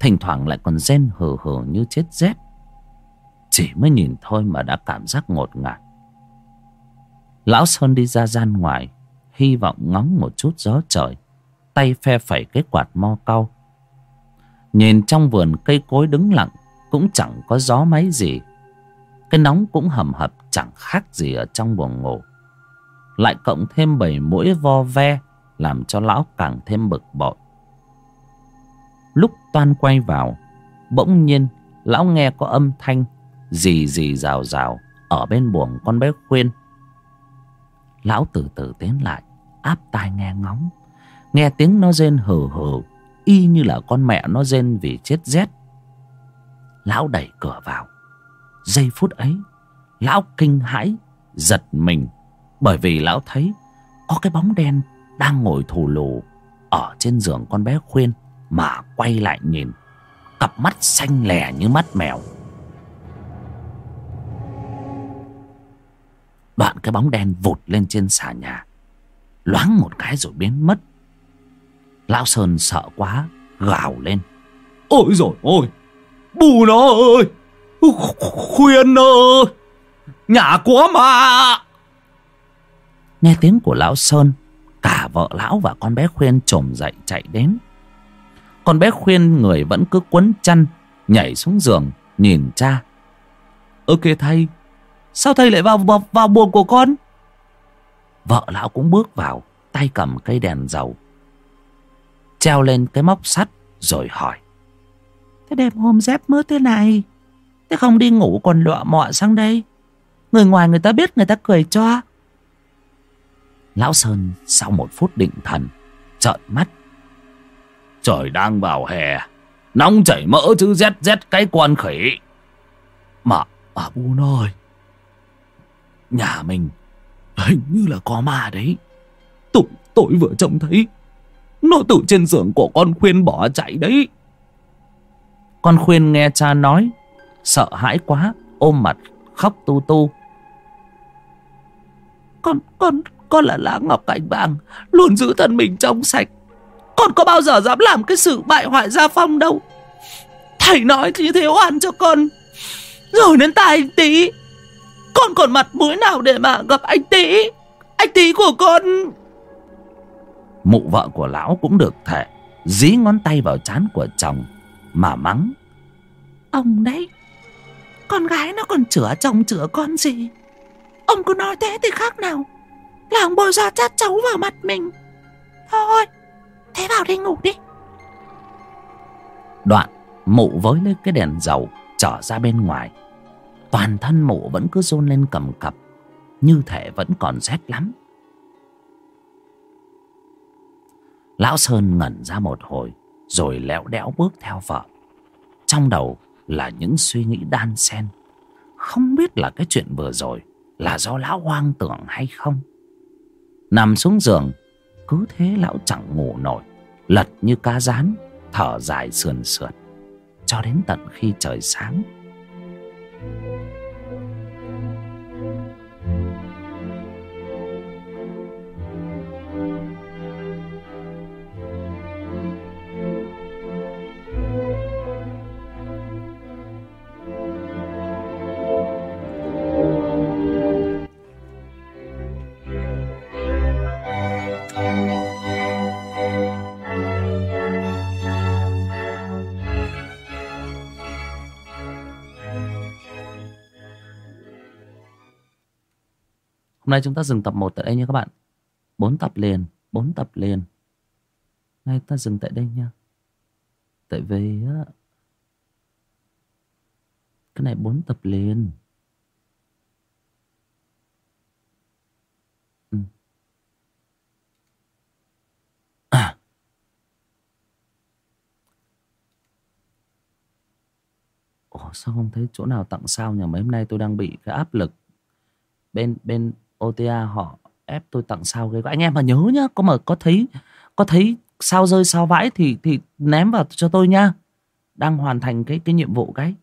Speaker 1: thỉnh thoảng lại còn rên hừ hừ như chết rét. Chỉ mới nhìn thôi mà đã cảm giác ngột ngạt. Lão sơn đi ra gian ngoài, hy vọng ngóng một chút gió trời, tay phe phẩy cái quạt mo cau. Nhìn trong vườn cây cối đứng lặng cũng chẳng có gió máy gì. Cái nóng cũng hầm hập, chẳng khác gì ở trong buồng ngủ. Lại cộng thêm bầy mũi vo ve, làm cho lão càng thêm bực bội. Lúc toan quay vào, bỗng nhiên lão nghe có âm thanh rì rì rào rào ở bên buồng con bé khuyên. Lão từ từ tiến lại, áp tai nghe ngóng. Nghe tiếng nó rên hừ hừ, y như là con mẹ nó rên vì chết rét lão đẩy cửa vào. Giây phút ấy, lão kinh hãi, giật mình, bởi vì lão thấy có cái bóng đen đang ngồi thù lù ở trên giường con bé khuyên mà quay lại nhìn, cặp mắt xanh lè như mắt mèo. Đoạn cái bóng đen vụt lên trên xà nhà, loáng một cái rồi biến mất. Lão sơn sợ quá, gào lên.
Speaker 3: Ôi rồi ôi bù nó ơi. Khuyên ơi. Nhà quá mà.
Speaker 1: Nghe tiếng của lão sơn cả vợ lão và con bé khuyên trồm dậy chạy đến. Con bé khuyên người vẫn cứ quấn chăn nhảy xuống giường nhìn cha. Ơ kìa thầy sao thầy lại vào vào, vào buồng của con? Vợ lão cũng bước vào tay cầm cây đèn dầu treo lên cái móc sắt rồi hỏi thế đêm hôm dép mướt thế này. Thế không đi ngủ còn lọa mọ sang đây. Người ngoài người ta biết người ta cười cho. Lão sơn sau một phút định thần trợn mắt.
Speaker 2: Trời đang vào hè nóng chảy mỡ chứ rét rét cái quan khỉ.
Speaker 3: Mà à bu ơi. Nhà mình hình như là có ma đấy. Tôi, tôi vừa trông thấy Nó từ trên giường của con khuyên bỏ chạy đấy
Speaker 1: Con khuyên nghe cha nói Sợ hãi quá Ôm mặt khóc tu tu.
Speaker 3: Con, con, con là lá ngọc cành vàng Luôn giữ thân mình trong sạch. Con có bao giờ dám làm cái sự bại hoại gia phong đâu. Thầy nói như thế oan cho con. Rồi đến tai anh tí Con còn mặt mũi nào để mà gặp anh tí Anh tí của con.
Speaker 1: Mụ vợ của lão cũng được thể Dí ngón tay vào trán của chồng Mà mắng.
Speaker 3: Ông đấy Con gái nó còn chữa chồng chữa con gì? Ông cứ nói thế thì khác nào. Là ông bôi ra chát cháu vào mặt mình. Thôi Thế vào đi ngủ đi.
Speaker 1: Đoạn mụ với lấy cái đèn dầu Trở ra bên ngoài. Toàn thân mụ vẫn cứ run lên cầm cập Như thể vẫn còn rét lắm. Lão Sơn ngẩn ra một hồi rồi léo đẽo bước theo vợ. Trong đầu là những suy nghĩ đan xen. Không biết là cái chuyện vừa rồi Là do lão hoang tưởng hay không. Nằm xuống giường, Cứ thế lão chẳng ngủ nổi, Lật như cá rán, Thở dài sườn sượt, Cho đến tận khi trời sáng. Hôm nay chúng ta dừng tập 1 tại đây nha các bạn. 4 tập liền, 4 tập liền. Nay ta dừng tại đây nha. Tại vì á cái này 4 tập liền. Ừ. À. Ủa sao không thấy chỗ nào tặng sao nhỉ? Mấy hôm nay tôi đang bị cái áp lực bên bên OTA họ ép tôi tặng sao ghê quá. Anh em mà nhớ nhá, có mà có thấy có thấy sao rơi sao vãi thì thì ném vào cho tôi nhá. Đang hoàn thành cái cái nhiệm vụ cái.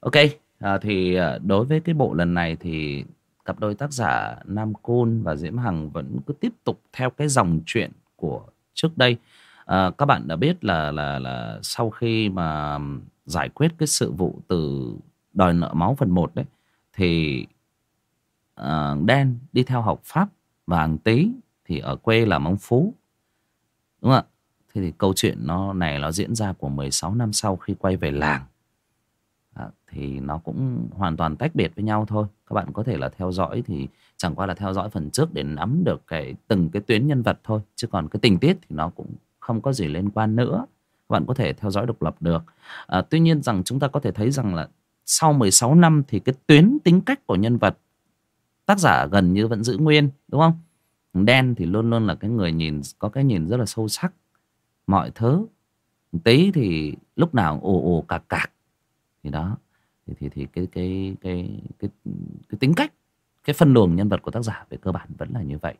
Speaker 1: Ok, à, thì à, đối với cái bộ lần này thì cặp đôi tác giả Nam Côn và Diễm Hằng vẫn cứ tiếp tục theo cái dòng chuyện của trước đây. À, các bạn đã biết là là là sau khi mà giải quyết cái sự vụ từ đòi nợ máu phần 1 đấy thì Ờ, uh, đen đi theo học pháp và hàng tý thì ở quê là ông phú. Đúng không ạ? Thế thì câu chuyện nó này nó diễn ra của 16 năm sau khi quay về làng. À, thì nó cũng hoàn toàn tách biệt với nhau thôi. Các bạn có thể là theo dõi thì chẳng qua là theo dõi phần trước để nắm được cái từng cái tuyến nhân vật thôi. Chứ còn cái tình tiết thì nó cũng không có gì liên quan nữa. Các bạn có thể theo dõi độc lập được. À, tuy nhiên rằng chúng ta có thể thấy rằng là sau 16 năm thì cái tuyến tính cách của nhân vật tác giả gần như vẫn giữ nguyên đúng không? Đen thì luôn luôn là cái người nhìn có cái nhìn rất là sâu sắc. Mọi thứ tí thì lúc nào ồ ồ cạc cạc. Thì đó thì thì, thì cái, cái cái cái cái tính cách cái phân luồng nhân vật của tác giả về cơ bản vẫn là như vậy.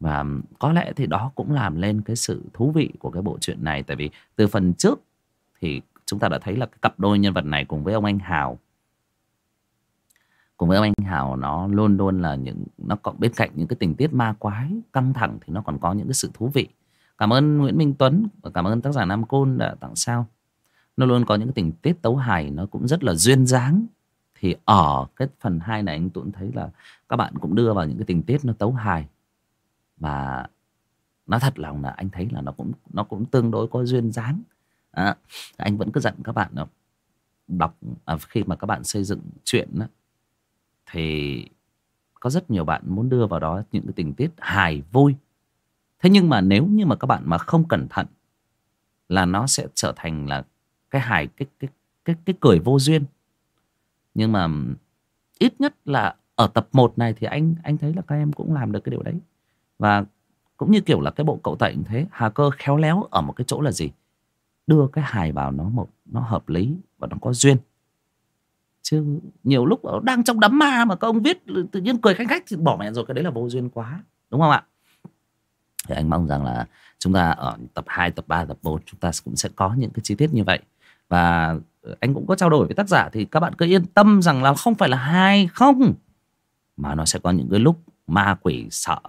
Speaker 1: Và có lẽ thì đó cũng làm lên cái sự thú vị của cái bộ truyện này. Tại vì từ phần trước thì chúng ta đã thấy là cái cặp đôi nhân vật này cùng với ông anh Hào cùng với ông anh Hào nó luôn luôn là những nó còn bên cạnh những cái tình tiết ma quái căng thẳng thì nó còn có những cái sự thú vị. Cảm ơn Nguyễn Minh Tuấn và cảm ơn tác giả Nam Côn đã tặng sao. Nó luôn có những cái tình tiết tấu hài nó cũng rất là duyên dáng. Thì ở cái phần 2 này anh Tuấn thấy là các bạn cũng đưa vào những cái tình tiết nó tấu hài. Và nó thật lòng là anh thấy là nó cũng nó cũng tương đối có duyên dáng. À, anh vẫn cứ dặn các bạn đọc à, khi mà các bạn xây dựng chuyện đó, thì có rất nhiều bạn muốn đưa vào đó những cái tình tiết hài vui. Thế nhưng mà nếu như mà các bạn mà không cẩn thận là nó sẽ trở thành là cái hài, cái cái cái cái cười vô duyên. Nhưng mà ít nhất là ở tập 1 này thì anh anh thấy là các em cũng làm được cái điều đấy. Và cũng như kiểu là cái bộ cậu tẩy như thế, hà cơ khéo léo ở một cái chỗ là gì? Đưa cái hài vào nó một, nó hợp lý và nó có duyên chứ nhiều lúc đang trong đám ma mà các ông viết ừ, tự nhiên cười khanh khách thì bỏ mẹ rồi cái đấy là vô duyên quá đúng không ạ? Thì anh mong rằng là chúng ta ở tập 2, tập 3, tập 4 chúng ta cũng sẽ có những cái chi tiết như vậy. Và ừ, anh cũng có trao đổi với tác giả thì các bạn cứ yên tâm rằng là không phải là hai không mà nó sẽ có những cái lúc ma quỷ sợ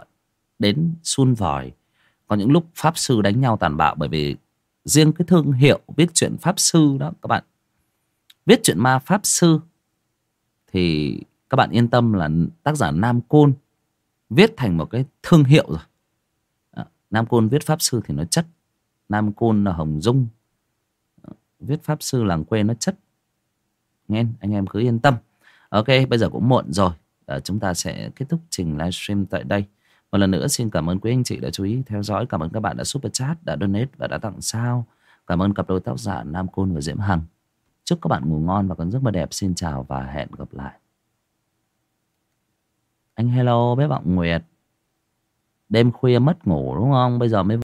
Speaker 1: đến sun vòi có những lúc pháp sư đánh nhau tàn bạo. Bởi vì riêng cái thương hiệu viết chuyện pháp sư đó các bạn viết chuyện ma pháp sư thì các bạn yên tâm là tác giả Nam Côn viết thành một cái thương hiệu rồi. À, Nam Côn viết pháp sư thì nó chất. Nam Côn là Hồng Dung. À, viết pháp sư làng quê nó chất. Nghe anh em cứ yên tâm. Ok bây giờ cũng muộn rồi. À, chúng ta sẽ kết thúc trình livestream tại đây. Một lần nữa xin cảm ơn quý anh chị đã chú ý theo dõi. Cảm ơn các bạn đã super chat đã donate và đã tặng sao. Cảm ơn cặp đôi tác giả Nam Côn và Diễm Hằng chúc các bạn ngủ ngon và còn giấc mơ đẹp. Xin chào và hẹn gặp lại. Anh hello bé vọng Nguyệt. Đêm khuya mất ngủ đúng không? Bây giờ mới